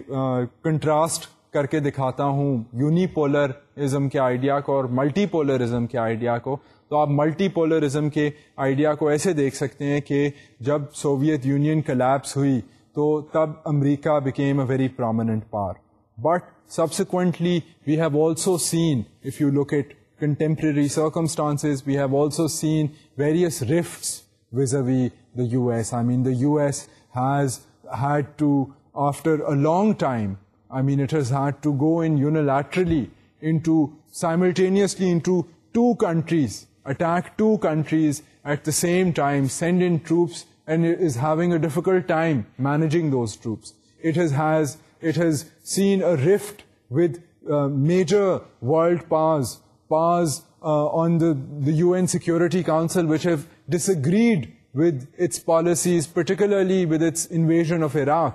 کنٹراسٹ کر کے دکھاتا ہوں یونی پولرزم کے آئیڈیا کو اور ملٹی پولرزم کے آئیڈیا کو تو آپ ملٹی پولرزم کے آئیڈیا کو ایسے دیکھ سکتے ہیں کہ جب سوویت یونین کلیپس ہوئی تو تب امریکہ became a very prominent power but subsequently we have also seen if you look at contemporary circumstances we have also seen various rifts was اوی the U S I mean the U S has had to after a long time ز ہیڈ ٹو گو اینٹرلیملٹینئسلیز اٹیکریز ایٹ دا سیم سینڈسٹی کاؤنسل ویو ڈس اگراک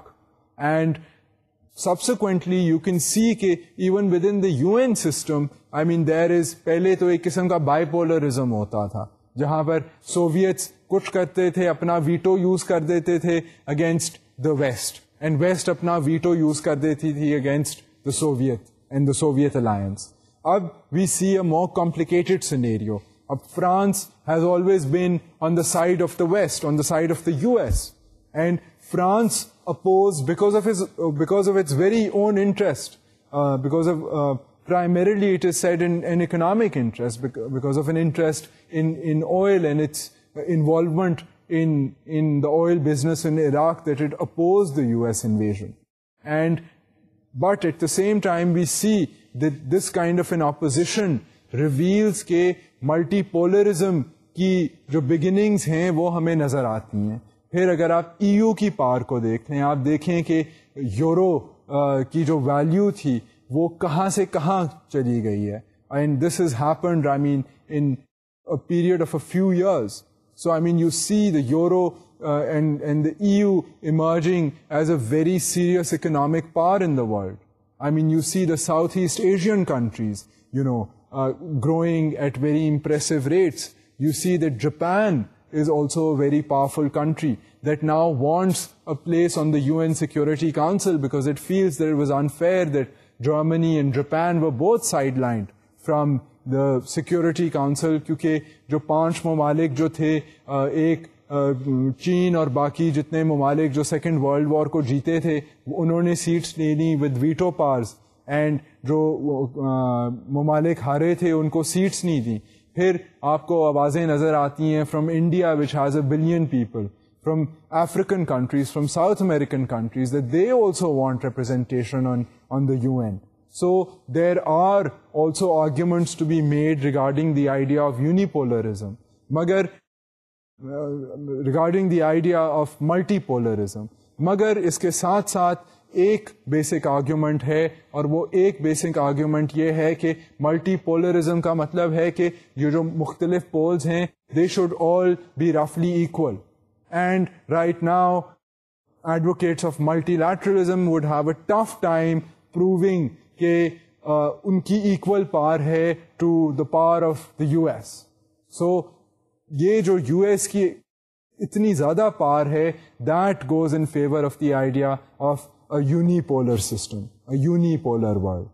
سبسیکوینٹلی یو کین سی کہ even with in the U N system I mean there is پہلے تو ایک قسم کا بائی پولرزم ہوتا تھا جہاں پر سوویتس کچھ کرتے تھے اپنا ویٹو یوز کر دیتے تھے against the West and West اپنا ویٹو یوز کر دیتی تھی against the Soviet and the Soviet alliance اب we see a more complicated scenario اب France has always been on the side of the West on the side of the U S and France oppose because of its very own interest primarily of interest oppose the U S invasion and but at the same time we see this kind of an opposition reviews کے ملٹی پولرزم کی جو بگننگز ہیں وہ ہمیں نظر آتی ہیں پھر اگر آپ ای یو کی پار کو دیکھیں آپ دیکھیں کہ یورو کی جو ویلیو تھی وہ کہاں سے کہاں چلی گئی ہے and this is happened I mean in period of a few years so I mean you see the euro and E U emerging as a very serious economic power in the world I mean you see the South East Asian countries you know growing at very impressive rates you see the Japan is also a very powerful country that knows a place on the U N security council fair that Germany and Japan و both sideline from security council کیونکہ جو پانچ ممالک جو تھے ایک چین اور باقی جتنے ممالک جو سیکنڈ ورلڈ وار کو جیتے تھے انہوں نے سیٹس لے لی ود ویٹو پارس اینڈ جو ممالک ہارے تھے ان کو سیٹس نہیں دیں پھر آپ کو آوازیں نظر آتی ہیں from India which has a billion people from African countries from South American countries they also want representation on the U N so there are also arguments to be made regarding the idea of unipolarism مگر regarding the idea of multipolarism مگر اس کے ساتھ ساتھ ایک بیسک آرگیومنٹ ہے اور وہ ایک بیسک آرگیومنٹ یہ ہے کہ ملٹی پولرزم کا مطلب ہے کہ یہ جو مختلف پولز ہیں they should all be رفلی equal and right now advocates of multi lateralism would have a tough time proving کہ ان کی ایکول پار ہے to the power of the U S so یہ جو یو ایس کی اتنی زیادہ پار ہے that goes in favour of the idea of a unipolar system, a unipolar world.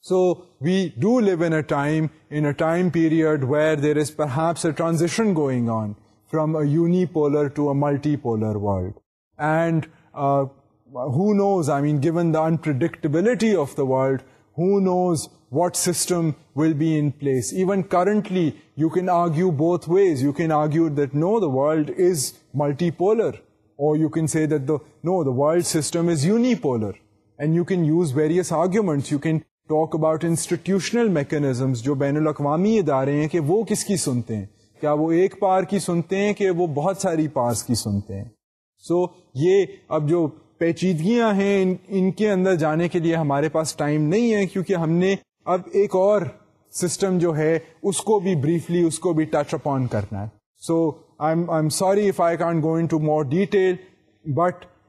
So we do live in a time period where there is perhaps a transition going on from a unipolar to a multipolar world. And uh, who knows, I mean, given the unpredictability of the world, who knows what system will be in place. Even currently, you can argue both ways. You can argue that no, the world is multipolar. or you you you can can can say that the the no world system is unipolar and use various arguments no the world system ادارے ہیں کہ وہ کس کی سنتے ہیں کیا وہ ایک پار کی سنتے ہیں کہ وہ بہت ساری پار کی سنتے ہیں سو یہ اب جو پیچیدگیاں ہیں ان ان کے اندر جانے کے لیے ہمارے پاس ٹائم نہیں ہے کیونکہ ہم نے اب ایک اور سسٹم جو ہے اس کو بھی بریفلی اس کو بھی ٹچ اپ آن کرنا ہے so so, but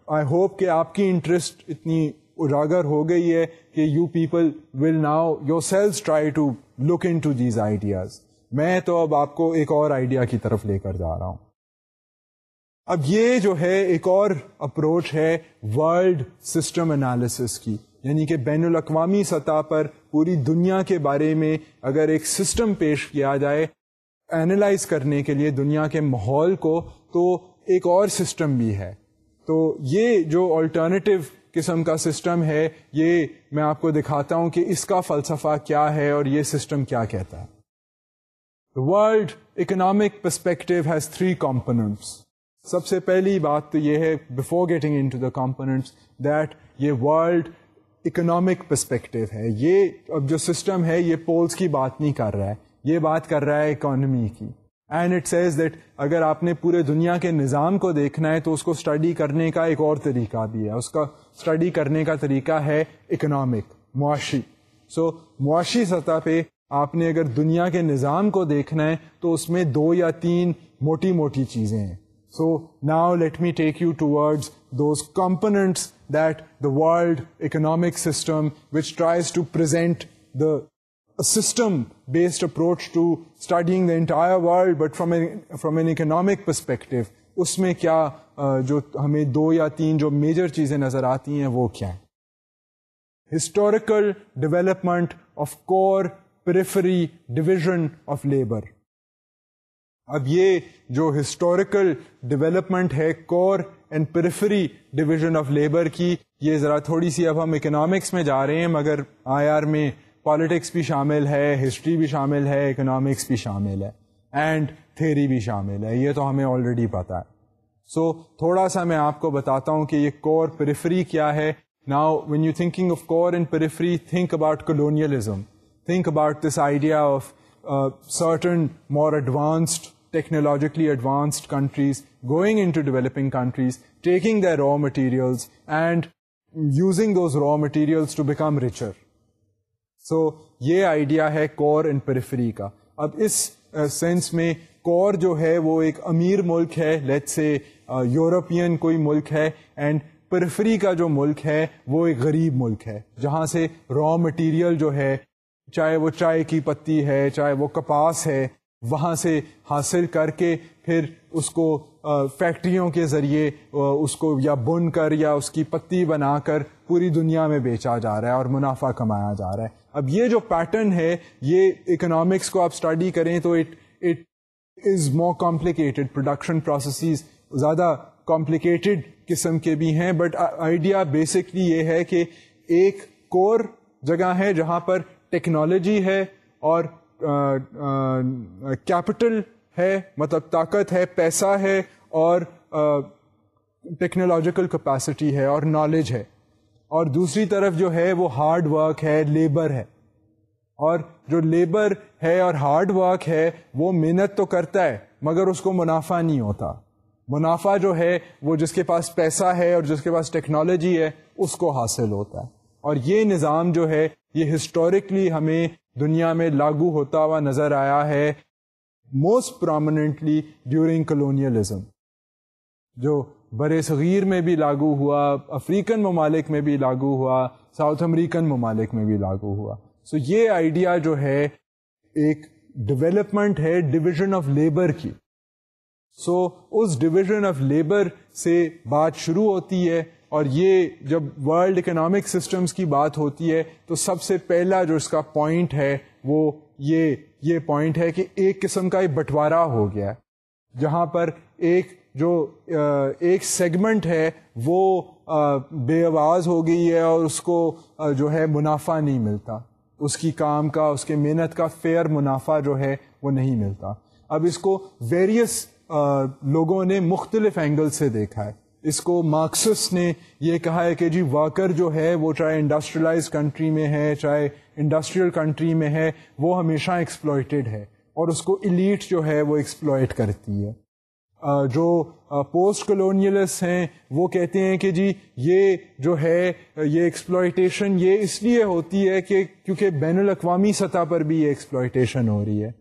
I hope کہ آپ کی انٹرسٹ اتنی اجاگر ہو گئی ہے کہ you people will now yourselves try to look into these ideas میں تو اب آپ کو ایک اور آئیڈیا کی طرف لے کر جا رہا ہوں اب یہ جو ہے ایک اور اپروچ ہے ورلڈ سسٹم انالیسس کی یعنی کہ بین الاقوامی سطح پر پوری دنیا کے بارے میں اگر ایک سسٹم پیش کیا جائے اینالائز کرنے کے لیے دنیا کے ماحول کو تو ایک اور سسٹم بھی ہے تو یہ جو آلٹرنیٹو قسم کا سسٹم ہے یہ میں آپ کو دکھاتا ہوں کہ اس کا فلسفہ کیا ہے اور یہ سسٹم کیا کہتا ہے world economic perspective has three components سب سے پہلی بات تو یہ ہے before getting into the components that یہ ورلڈ اکنامک پرسپیکٹو ہے یہ اب جو سسٹم ہے یہ پولس کی بات نہیں کر رہا ہے یہ بات کر رہا ہے اکانومی کی اینڈ اٹ سیز دیٹ اگر آپ نے پورے دنیا کے نظام کو دیکھنا ہے تو اس کو اسٹڈی کرنے کا ایک اور طریقہ بھی ہے اس کا اسٹڈی کرنے کا طریقہ ہے اکنامک معاشی سو so, معاشی سطح پہ آپ نے اگر دنیا کے نظام کو دیکھنا ہے تو اس میں دو یا تین موٹی موٹی چیزیں ہیں so now let me take you to those components that the world economic system which tries to present the system based approach to studying the entire world but from from an economic perspective اس میں کیا جو ہمیں دو یا تین جو میجر چیزیں نظر آتی ہیں وہ کیا ہیں historical development of core periphery division of labour اب یہ جو ہسٹوریکل ڈیولپمنٹ ہے core and periphery division of labour کی یہ ذرا تھوڑی سی اب ہم اکنامکس میں جا رہے ہیں مگر آئی آر میں پالیٹکس بھی شامل ہے ہسٹری بھی شامل ہے اکنامکس بھی شامل ہے اینڈ تھیری بھی شامل ہے یہ تو ہمیں آلریڈی پتا ہے سو تھوڑا سا میں آپ کو بتاتا ہوں کہ یہ کور پریفری کیا ہے now when you thinking of core and periphery think about colonialism think about this idea of certain more advanced technologically advanced countries going into developing countries taking the raw materials and using those raw materials to become richer so یہ آئیڈیا ہے کور اینڈ پریفری کا اب اس سینس میں کور جو ہے وہ ایک امیر ملک ہے لیٹ سے یورپین کوئی ملک ہے اینڈ پرفری کا جو ملک ہے وہ ایک غریب ملک ہے جہاں سے را مٹیریل جو ہے چاہے وہ چائے کی پتی ہے چاہے وہ کپاس ہے وہاں سے حاصل کر کے پھر اس کو فیکٹریوں کے ذریعے اس کو یا بن کر یا اس کی پتی بنا کر پوری دنیا میں بیچا جا رہا ہے اور منافع کمایا جا رہا ہے اب یہ جو پیٹرن ہے یہ اکنامکس کو آپ اسٹڈی کریں تو it it is more complicated production processes زیادہ کمپلیکیٹڈ قسم کے بھی ہیں بٹ آئیڈیا بیسکلی یہ ہے کہ ایک کور جگہ ہے جہاں پر ٹیکنالوجی ہے اور کیپٹل ہے مطلب طاقت ہے پیسہ ہے اور ٹیکنالوجیکل کیپیسٹی ہے اور نالج ہے اور دوسری طرف جو ہے وہ ہارڈ ورک ہے لیبر ہے اور جو لیبر ہے اور ہارڈ ورک ہے وہ محنت تو کرتا ہے مگر اس کو منافع نہیں ہوتا منافع جو ہے وہ جس کے پاس پیسہ ہے اور جس کے پاس ٹیکنالوجی ہے اس کو حاصل ہوتا ہے اور یہ نظام جو ہے یہ ہسٹورکلی ہمیں دنیا میں لاگو ہوتا ہوا نظر آیا ہے موسٹ پرومنٹلی ڈیورنگ کلونیلزم جو بر صغیر میں بھی لاگو ہوا افریقن ممالک میں بھی لاگو ہوا ساؤتھ امریکن ممالک میں بھی لاگو ہوا سو so یہ آئیڈیا جو ہے ایک ڈویلپمنٹ ہے ڈویژن آف لیبر کی سو so, اس ڈویژن آف لیبر سے بات شروع ہوتی ہے اور یہ جب ورلڈ اکنامک سسٹمز کی بات ہوتی ہے تو سب سے پہلا جو اس کا پوائنٹ ہے وہ یہ یہ پوائنٹ ہے کہ ایک قسم کا یہ بٹوارا ہو گیا جہاں پر ایک جو ایک سیگمنٹ ہے وہ بے آواز ہو گئی ہے اور اس کو جو ہے منافع نہیں ملتا اس کی کام کا اس کے محنت کا فیئر منافع جو ہے وہ نہیں ملتا اب اس کو ویریس لوگوں نے مختلف اینگل سے دیکھا ہے اس کو مارکسس نے یہ کہا ہے کہ جی ورکر جو ہے وہ چاہے انڈسٹریلائز کنٹری میں ہے چاہے انڈسٹریل کنٹری میں ہے وہ ہمیشہ ایکسپلائٹیڈ ہے اور اس کو ایلیٹ جو ہے وہ ایکسپلائٹ کرتی ہے جو پوسٹ کلونیلس ہیں وہ کہتے ہیں کہ جی یہ جو ہے یہ ایکسپلائٹیشن یہ اس لیے ہوتی ہے کہ کیونکہ بین الاقوامی سطح پر بھی یہ ایکسپلائٹیشن ہو رہی ہے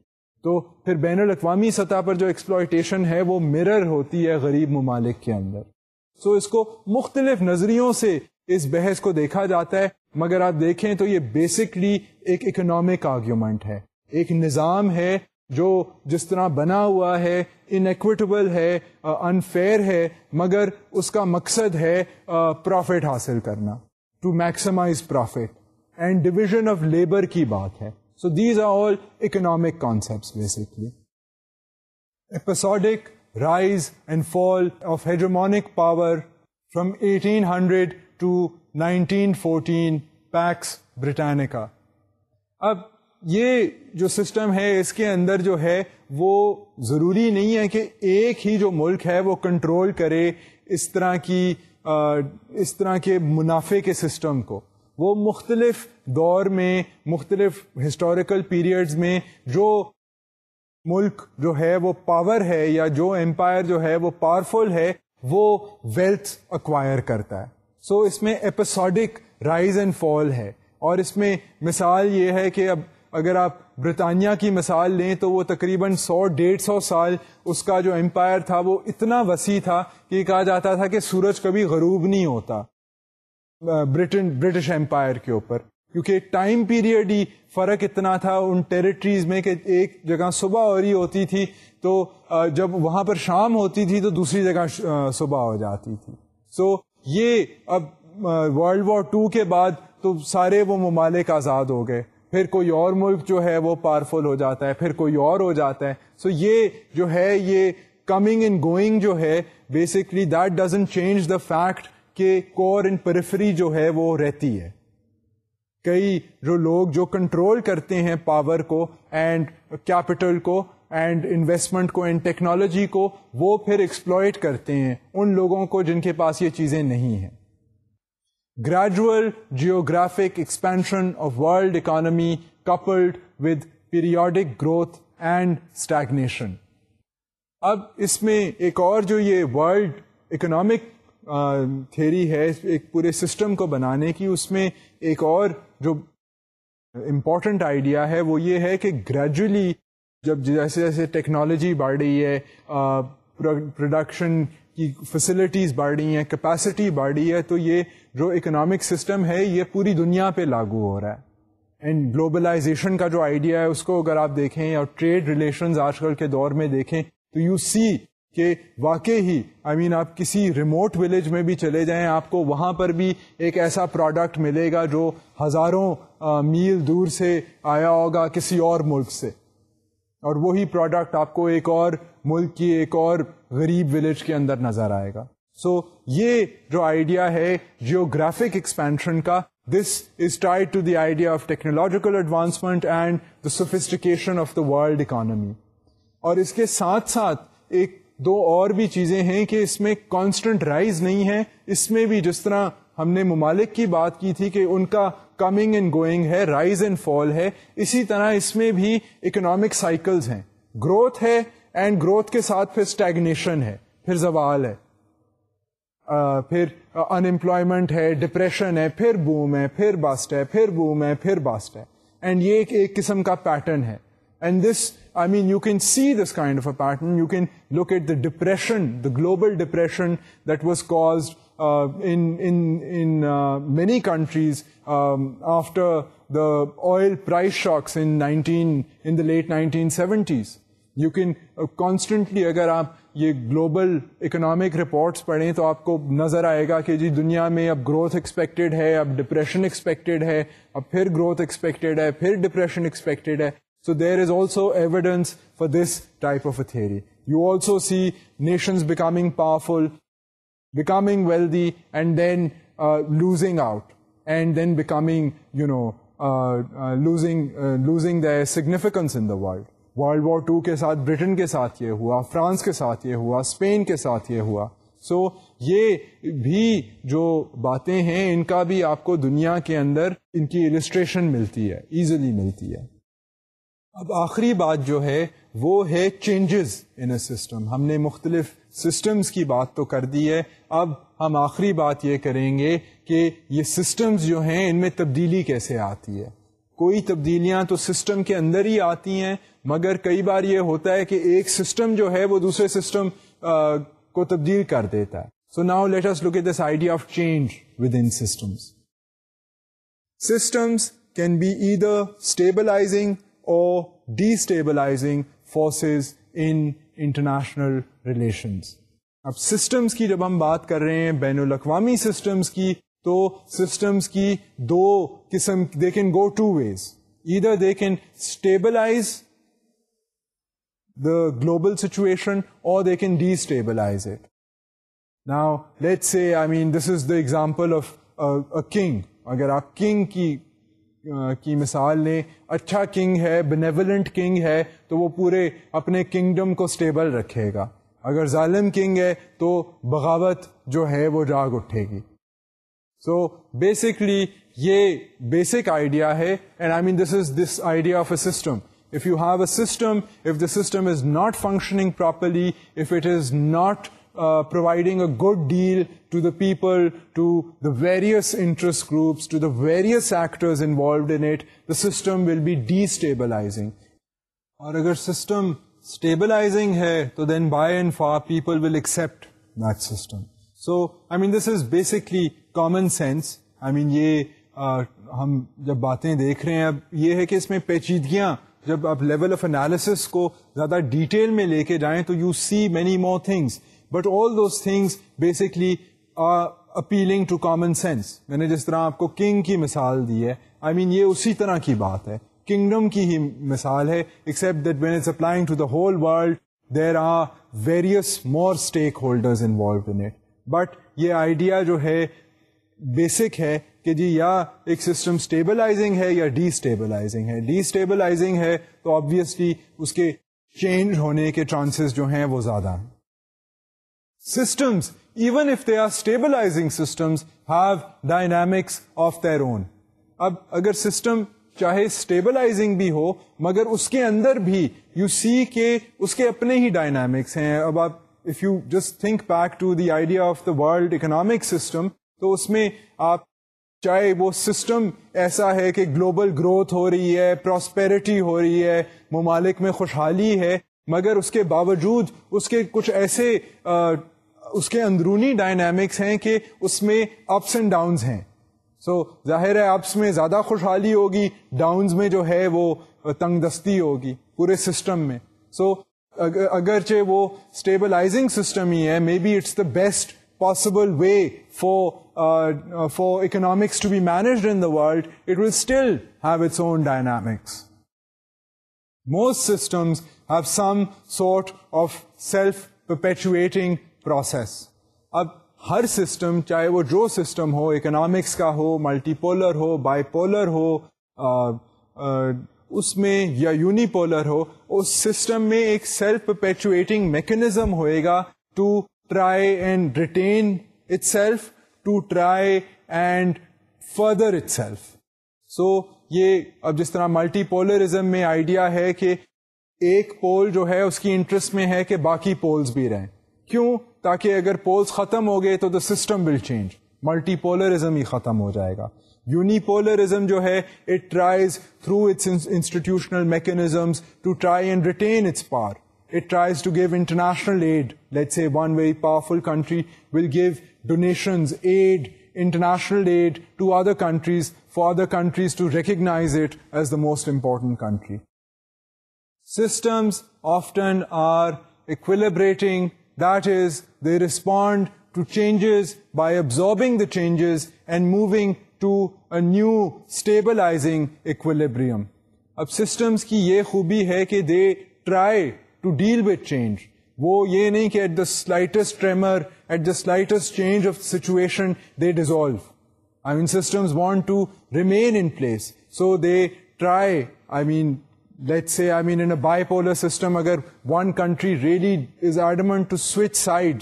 تو پھر بین الاقوامی سطح پر جو ایکسپلائٹیشن ہے وہ مرر ہوتی ہے غریب ممالک کے اندر سو so اس کو مختلف نظریوں سے اس بحث کو دیکھا جاتا ہے مگر آپ دیکھیں تو یہ بیسکلی ایک اکنامک آرگیومنٹ ہے ایک نظام ہے جو جس طرح بنا ہوا ہے ان ہے انفیئر ہے مگر اس کا مقصد ہے پروفٹ حاصل کرنا to maximise profit and division of labour کی بات ہے so these are all economic concept basically episodic rise and fall of head power from eighteen hundred to nineteen fourteen Pax Britannica اب یہ جو سسٹم ہے اس کے اندر جو ہے وہ ضروری نہیں ہے کہ ایک ہی جو ملک ہے وہ کنٹرول کرے اس طرح کی اس طرح کے منافع کے سسٹم کو وہ مختلف دور میں مختلف ہسٹوریکل پیریڈز میں جو ملک جو ہے وہ پاور ہے یا جو امپائر جو ہے وہ پاورفل ہے وہ ویلتھ اکوائر کرتا ہے سو so اس میں ایپیسوڈک رائز اینڈ فال ہے اور اس میں مثال یہ ہے کہ اب اگر آپ برطانیہ کی مثال لیں تو وہ تقریباً سو ڈیڑھ سو سال اس کا جو امپائر تھا وہ اتنا وسیع تھا کہ کہا جاتا تھا کہ سورج کبھی غروب نہیں ہوتا برٹن برٹش امپائر کے اوپر کیونکہ ٹائم پیریڈ ہی فرق اتنا تھا ان ٹیریٹریز میں کہ ایک جگہ صبح ہو رہی ہوتی تھی تو جب وہاں پر شام ہوتی تھی تو دوسری جگہ صبح ہو جاتی تھی سو یہ اب ورلڈ وار ٹو کے بعد تو سارے وہ ممالک آزاد ہو گئے پھر کوئی اور ملک جو ہے وہ پاورفل ہو جاتا ہے پھر کوئی اور ہو جاتا ہے سو یہ جو ہے یہ کمنگ اینڈ گوئنگ جو ہے basically that doesn't change the fact کہ کور ان پریفری جو ہے وہ رہتی ہے کئی جو لوگ جو کنٹرول کرتے ہیں پاور کو اینڈ کیپٹل کو اینڈ انویسٹمنٹ کو اینڈ ٹیکنالوجی کو وہ پھر ایکسپلوئٹ کرتے ہیں ان لوگوں کو جن کے پاس یہ چیزیں نہیں ہیں gradual geographic expansion of world economy coupled with periodic growth and stagnation اب اس میں ایک اور جو یہ ورلڈ اکنامک تھیری ہے ایک پورے سسٹم کو بنانے کی اس میں ایک اور جو امپورٹنٹ آئیڈیا ہے وہ یہ ہے کہ گریجولی جب جیسے جیسے ٹیکنالوجی بڑھ رہی ہے پروڈکشن کی فیسلٹیز بڑھ رہی ہیں کیپیسٹی بڑھی ہے تو یہ جو اکنامک سسٹم ہے یہ پوری دنیا پہ لاگو ہو رہا ہے اینڈ گلوبلائزیشن کا جو آئیڈیا ہے اس کو اگر آپ دیکھیں اور ٹریڈ ریلیشنز آج کل کے دور میں دیکھیں تو یو سی کہ واقعی ہی آئی مین آپ کسی ریموٹ ولیج میں بھی چلے جائیں آپ کو وہاں پر بھی ایک ایسا پروڈکٹ ملے گا جو ہزاروں میل دور سے آیا ہوگا کسی اور ملک سے اور وہی پروڈکٹ آپ کو ایک اور ملک کی ایک اور غریب ولیج کے اندر نظر آئے گا سو یہ جو آئیڈیا ہے جیوگرافک ایکسپینشن کا this is tied to the idea of technological advancement and the sophistication of the world economy اور اس کے ساتھ ساتھ ایک دو اور بھی چیزیں ہیں کہ اس میں کانسٹنٹ رائز نہیں ہے اس میں بھی جس طرح ہم نے ممالک کی بات کی تھی کہ ان کا کمنگ اینڈ گوئنگ ہے رائز اینڈ فال ہے اسی طرح اس میں بھی اکنامک سائیکلز ہیں گروتھ ہے اینڈ گروتھ کے ساتھ پھر اسٹیگنیشن ہے پھر زوال ہے پھر انمپلائمنٹ ہے ڈپریشن ہے پھر بوم ہے پھر باسٹ ہے پھر بوم ہے پھر باسٹ ہے اینڈ یہ ایک ایک قسم کا پیٹرن ہے and this I mean you can see this kind of a pattern you can look at the depression the global depression that was caused many countries after oil price shocks in seventies you can constantly اگر آپ یہ گلوبل اکنامک رپورٹس پڑھیں تو آپ کو نظر آئے گا کہ جی دنیا میں اب گروتھ ایکسپیکٹڈ ہے اب ڈپریشن ایکسپیکٹڈ ہے اب پھر گروتھ ایکسپیکٹڈ ہے پھر ڈپریشن ایکسپیکٹڈ ہے so there is also evidence for this type of a theory you also see nations becoming powerful becoming wealthy and then losing out and then becoming losing the significance in the world world war two کے ساتھ برٹن کے ساتھ یہ ہوا فرانس کے ساتھ یہ ہوا اسپین کے ساتھ یہ ہوا سو یہ بھی جو باتیں ہیں ان کا بھی آپ کو دنیا کے اندر ان کی رجسٹریشن ملتی ہے ایزلی ملتی ہے اب آخری بات جو ہے وہ ہے چینجز ان اے سسٹم ہم نے مختلف سسٹمز کی بات تو کر دی ہے اب ہم آخری بات یہ کریں گے کہ یہ سسٹمز جو ہیں ان میں تبدیلی کیسے آتی ہے کوئی تبدیلیاں تو سسٹم کے اندر ہی آتی ہیں مگر کئی بار یہ ہوتا ہے کہ ایک سسٹم جو ہے وہ دوسرے سسٹم کو تبدیل کر دیتا ہے so now let's look at this idea of change within systems systems can be stabilizing اور destabilizing forces in international relations اب سسٹمز کی جب ہم بات کر رہے ہیں بین الاقوامی سسٹمز کی تو سسٹمز کی دو قسم they can go two ways either they can stabilize the global situation or they can destabilize it now let say I mean this is the example of king اگر آپ کنگ کی کی مثال لیں اچھا کنگ ہے بینیولنٹ کنگ ہے تو وہ پورے اپنے کنگڈم کو اسٹیبل رکھے گا اگر ظالم کنگ ہے تو بغاوت جو ہے وہ جاگ اٹھے گی سو بیسکلی یہ بیسک آئیڈیا ہے and I mean this is this idea of a system if you have a system if the system is not functioning properly if it is not providing a good deal to the people to the various interest groups to the ہے تو then by and far people will accept that system so I mean this is basically common sense I mean یہ ہم جب باتیں دیکھ رہے ہیں اب یہ ہے کہ اس میں پیچیدگیاں جب آپ لیول آف انالیس کو زیادہ ڈیٹیل میں لے کے جائیں تو you see many more things but all those things basically appealing to common sense میں نے جس طرح آپ کو کنگ کی مثال دی ہے آئی مین یہ اسی طرح کی بات ہے کنگڈم کی ہی مثال ہے except that when it's applying to the whole world there are various more stakeholders involved in it but یہ آئیڈیا جو ہے بیسک ہے کہ جی یا ایک سسٹم اسٹیبلائزنگ ہے یا ڈی اسٹیبلائزنگ ہے ڈی اسٹیبلائزنگ ہے تو آبویسلی اس کے چینج ہونے کے چانسز جو ہیں وہ زیادہ ہیں systems, even if they are stabilizing systems, have dynamics of their own. اب اگر سسٹم چاہے اسٹیبلائزنگ بھی ہو مگر اس کے اندر بھی یو سی کے اس کے اپنے ہی ڈائنامکس ہیں اب آپ if you just think back to the idea of the world economic system تو اس میں آپ چاہے وہ سسٹم ایسا ہے کہ گلوبل گروتھ ہو رہی ہے پراسپیرٹی ہو رہی ہے ممالک میں خوشحالی ہے مگر اس کے باوجود اس کے کچھ ایسے اس کے اندرونی ڈائنامکس ہیں کہ اس میں اپس اینڈ ڈاؤنز ہیں سو so, ظاہر ہے اپس میں زیادہ خوشحالی ہوگی ڈاؤنز میں جو ہے وہ تنگ دستی ہوگی پورے سسٹم میں سو so, اگرچہ وہ اسٹیبلائزنگ سسٹم ہی ہے maybe it's the best possible way for for economics to be manage the world it will still have its own dynamics most systems have some sort of self perpetuating process اب ہر سسٹم چاہے وہ جو سسٹم ہو اکنامکس کا ہو ملٹی پولر ہو بائی پولر ہو آ, آ, اس میں یا یونی پولر ہو اس سسٹم میں ایک سیلف پیچویٹنگ میکنزم ہوئے گا to try and retain itself to try and further itself so یہ اب جس طرح ملٹی پولرزم میں آئیڈیا ہے کہ ایک پول جو ہے اس کی انٹرسٹ میں ہے کہ باقی پولز بھی رہیں کیوں تاکہ اگر پولس ختم ہو گئے تو the system will change multipolarism ہی ختم ہو جائے گا یونیپولرزم جو ہے it tries through its institutional mechanisms to try and retain its power it tries to give international aid let say one very powerful country will give donations aid international aid to other countries for other countries to recognize it as the most important country systems often are equilibrating changes and moving to a new stabilizing equilibrium اب سسٹمس کی یہ خوبی ہے کہ they try to deal with change وہ یہ نہیں کہ at the tremor at the slightest change of situation they dissolve I mean systems want to remain in place so they try I mean let see I mean a bipolar system اگر ون کنٹری ریئلی سائڈ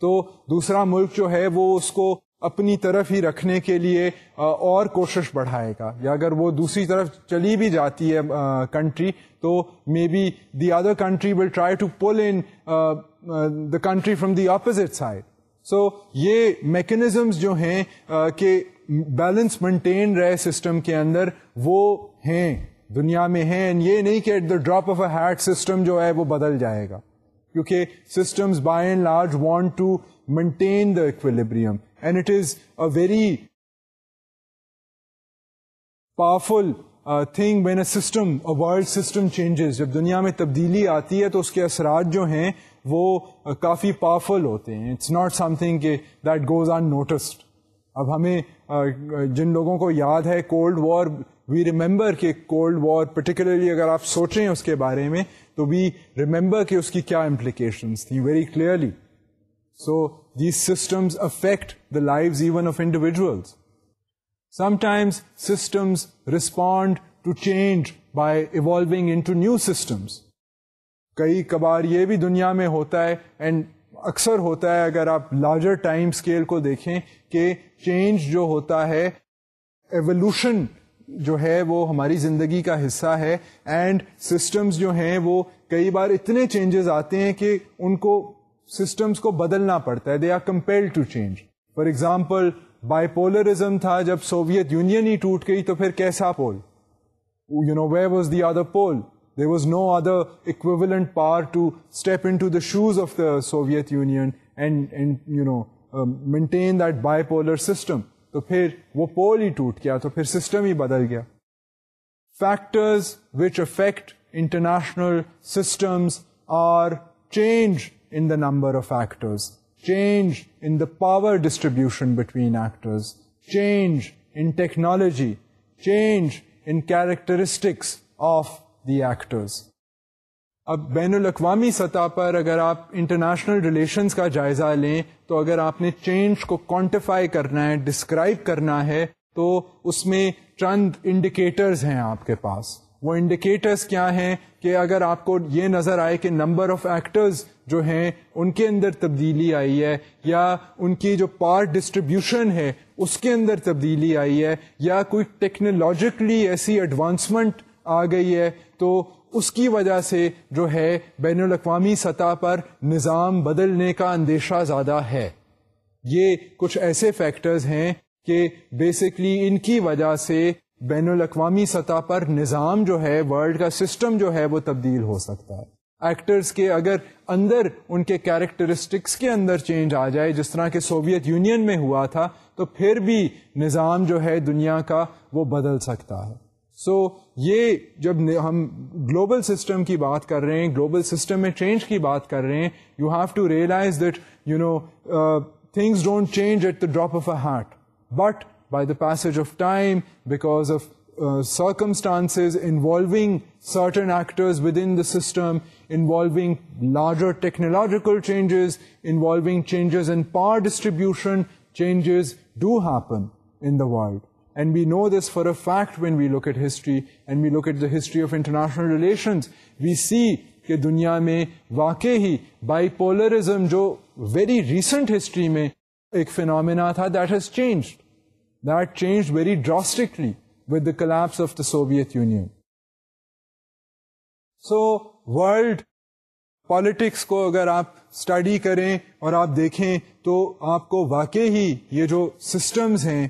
تو دوسرا ملک جو ہے وہ اس کو اپنی طرف ہی رکھنے کے لیے اور کوشش بڑھائے گا یا اگر وہ دوسری طرف چلی بھی جاتی ہے کنٹری تو maybe the other country will try to pull the country from the opposite side so یہ میکنزمز جو ہیں کہ بیلنس مینٹین رہے سسٹم کے اندر وہ ہیں دنیا میں ہیں اینڈ یہ نہیں کہ at the drop of a hat system جو ہے وہ بدل جائے گا کیونکہ systems by and large want to maintain the and it is a very powerful thing when a system world system changes جب دنیا میں تبدیلی آتی ہے تو اس کے اثرات جو ہیں وہ uh, کافی پاورفل ہوتے ہیں اٹس ناٹ سم تھنگ کہ آن نوٹسڈ اب ہمیں uh, جن لوگوں کو یاد ہے کولڈ وار وی ریمبر کہ کولڈ وار پرٹیکولرلی اگر آپ سوچ رہے ہیں اس کے بارے میں تو وی ریمبر کہ اس کی کیا امپلیکیشنس تھیں very clearly so systems affect the life even of sometimes systems respond to change by to new systems کئی کبھار یہ بھی دنیا میں ہوتا ہے اینڈ اکثر ہوتا ہے اگر آپ لارجر ٹائم اسکیل کو دیکھیں کہ چینج جو ہوتا ہے ایولیوشن جو ہے وہ ہماری زندگی کا حصہ ہے اینڈ سسٹمز جو ہیں وہ کئی بار اتنے چینجز آتے ہیں کہ ان کو سسٹمز کو بدلنا پڑتا ہے they are compare for example bipolarism تھا جب سوویت یونین ہی ٹوٹ گئی تو پھر کیسا pole you know way was the other pole there was no other equivalent power to step into the shoes of the Soviet Union and maintain that bipolar system تو پھر وہ پول ہی ٹوٹ گیا تو پھر سسٹم ہی بدل گیا factors which affect international systems are change in the number of actors change in the power distribution between actors change in technology change in characteristics of the actors اب بین الاقوامی سطح پر اگر آپ انٹرنیشنل ریلیشنز کا جائزہ لیں تو اگر آپ نے چینج کو کوانٹیفائی کرنا ہے ڈسکرائب کرنا ہے تو اس میں چند انڈیکیٹرز ہیں آپ کے پاس وہ انڈیکیٹرز کیا ہیں کہ اگر آپ کو یہ نظر آئے کہ نمبر آف ایکٹرز جو ہیں ان کے اندر تبدیلی آئی ہے یا ان کی جو پارٹ ڈسٹریبیوشن ہے اس کے اندر تبدیلی آئی ہے یا کوئی ٹیکنالوجیکلی ایسی ایڈوانسمنٹ آ گئی ہے تو اس کی وجہ سے جو ہے بین الاقوامی سطح پر نظام بدلنے کا اندیشہ زیادہ ہے یہ کچھ ایسے فیکٹرز ہیں کہ بیسکلی ان کی وجہ سے بین الاقوامی سطح پر نظام جو ہے ورلڈ کا سسٹم جو ہے وہ تبدیل ہو سکتا ہے ایکٹرز کے اگر اندر ان کے کیریکٹرسٹکس کے اندر چینج آ جائے جس طرح کہ سوویت یونین میں ہوا تھا تو پھر بھی نظام جو ہے دنیا کا وہ بدل سکتا ہے سو یہ جب ہم گلوبل سسٹم کی بات کر رہے ہیں گلوبل سسٹم میں چینج کی بات کر رہے ہیں you have to realize that you know things don't change at the drop of a heart but by the pace of time because of circumstances involve certain actors within the system involving larger technological changes involve changes in power distribution changes do happen in the world and we know this for a fact when we look at history and we look at the history of international relations we see کہ دنیا میں واقع ہی بائی پولرزم جو ویری ریسنٹ ہسٹری میں ایک فینومینا تھا that has change that change very drastically with the collapse of the Soviet Union so world politics کو اگر آپ اسٹڈی کریں اور آپ دیکھیں تو آپ کو واقع ہی یہ جو سسٹمز ہیں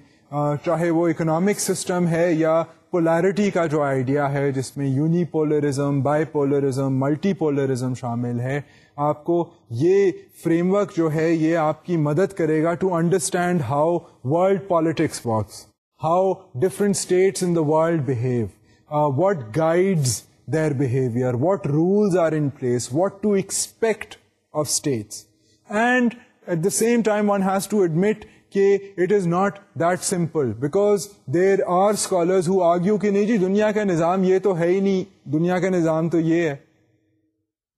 چاہے وہ اکنامک سسٹم ہے یا پولیرٹی کا جو آئیڈیا ہے جس میں unipolarism bipolarism multipolarism شامل ہے آپ کو یہ فریم ورک جو ہے یہ آپ کی مدد کرے گا to understand how world politics works how different states in the world behave what guides their behaviour what rules are in place what to expect of states and at the same time one has to admit کہ it is not that simple because there are scholars who argue کہ نہیں جی دنیا کا نظام یہ تو ہے ہی نہیں دنیا کا نظام تو یہ ہے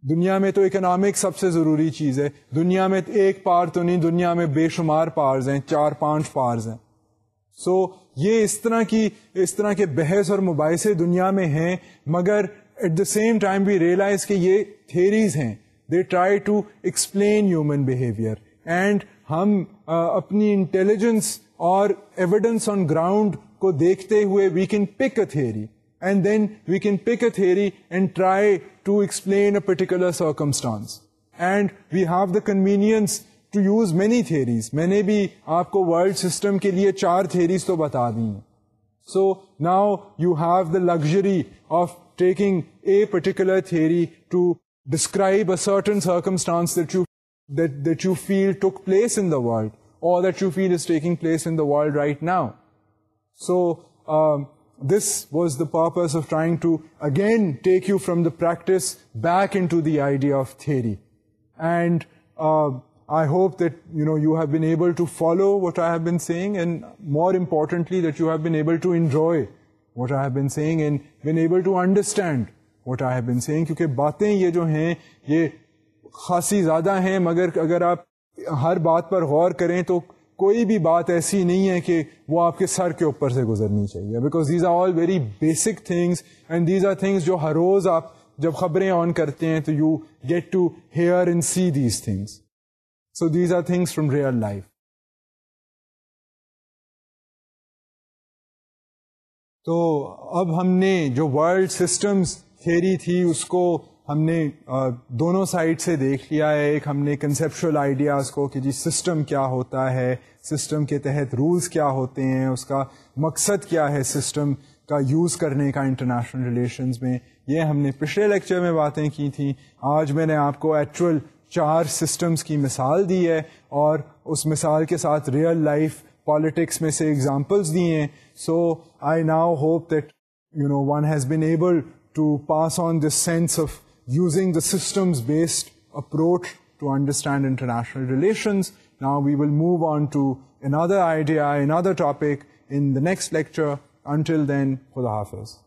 دنیا میں تو اکنامک سب سے ضروری چیز ہے دنیا میں ایک پار تو نہیں دنیا میں بے شمار پارز ہیں چار پانچ پارز ہیں سو so, یہ اس طرح کی اس طرح کے بحث اور مباحثے دنیا میں ہیں مگر ایٹ دا سیم ٹائم بھی ریئلائز کہ یہ تھیریز ہیں they try to explain human behaviour and ہم اپنی انٹیلیجنس اور ایویڈنس آن گراؤنڈ کو دیکھتے ہوئے we can pick a theory and then we can pick a theory and try to explain a particular circumstance and we have the convenience to use many theories میں نے بھی آپ کو ورلڈ سسٹم کے لیے چار تھیریز تو بتا دی ہیں so now you have the luxury of taking a particular theory to describe a certain circumstance that you purpose of trying to again take you from the practice back in idea of theory and I hope though you have been able to what I have been saying and more importantly that you have been able to understand what I have been saying کیونکہ باتیں یہ جو ہیں یہ خاصی زیادہ ہیں مگر اگر آپ ہر بات پر غور کریں تو کوئی بھی بات ایسی نہیں ہے کہ وہ آپ کے سر کے اوپر سے گزرنی چاہیے because these are all very basic things and these are things جو ہر روز آپ جب خبریں آن کرتے ہیں تو you get to hear and see these things so these are things from real life تو اب ہم نے جو ورلڈ سسٹمس تھیری تھی اس کو ہم نے دونوں سائڈ سے دیکھ لیا ہے ایک ہم نے کنسیپشل آئیڈیاز کو کہ جی سسٹم کیا ہوتا ہے سسٹم کے تحت رولز کیا ہوتے ہیں اس کا مقصد کیا ہے سسٹم کا یوز کرنے کا انٹرنیشنل ریلیشنز میں یہ ہم نے پچھلے لیکچر میں باتیں کی تھیں آج میں نے آپ کو ایکچوئل چار سسٹمز کی مثال دی ہے اور اس مثال کے ساتھ ریئل لائف پالیٹکس میں سے ایگزامپلس دی ہیں so I now hope that you know one has been able to pass on this sense of using the systems based approach to understand international relations now we will move on to another idea another topic in the next lecture until then خدا حافظ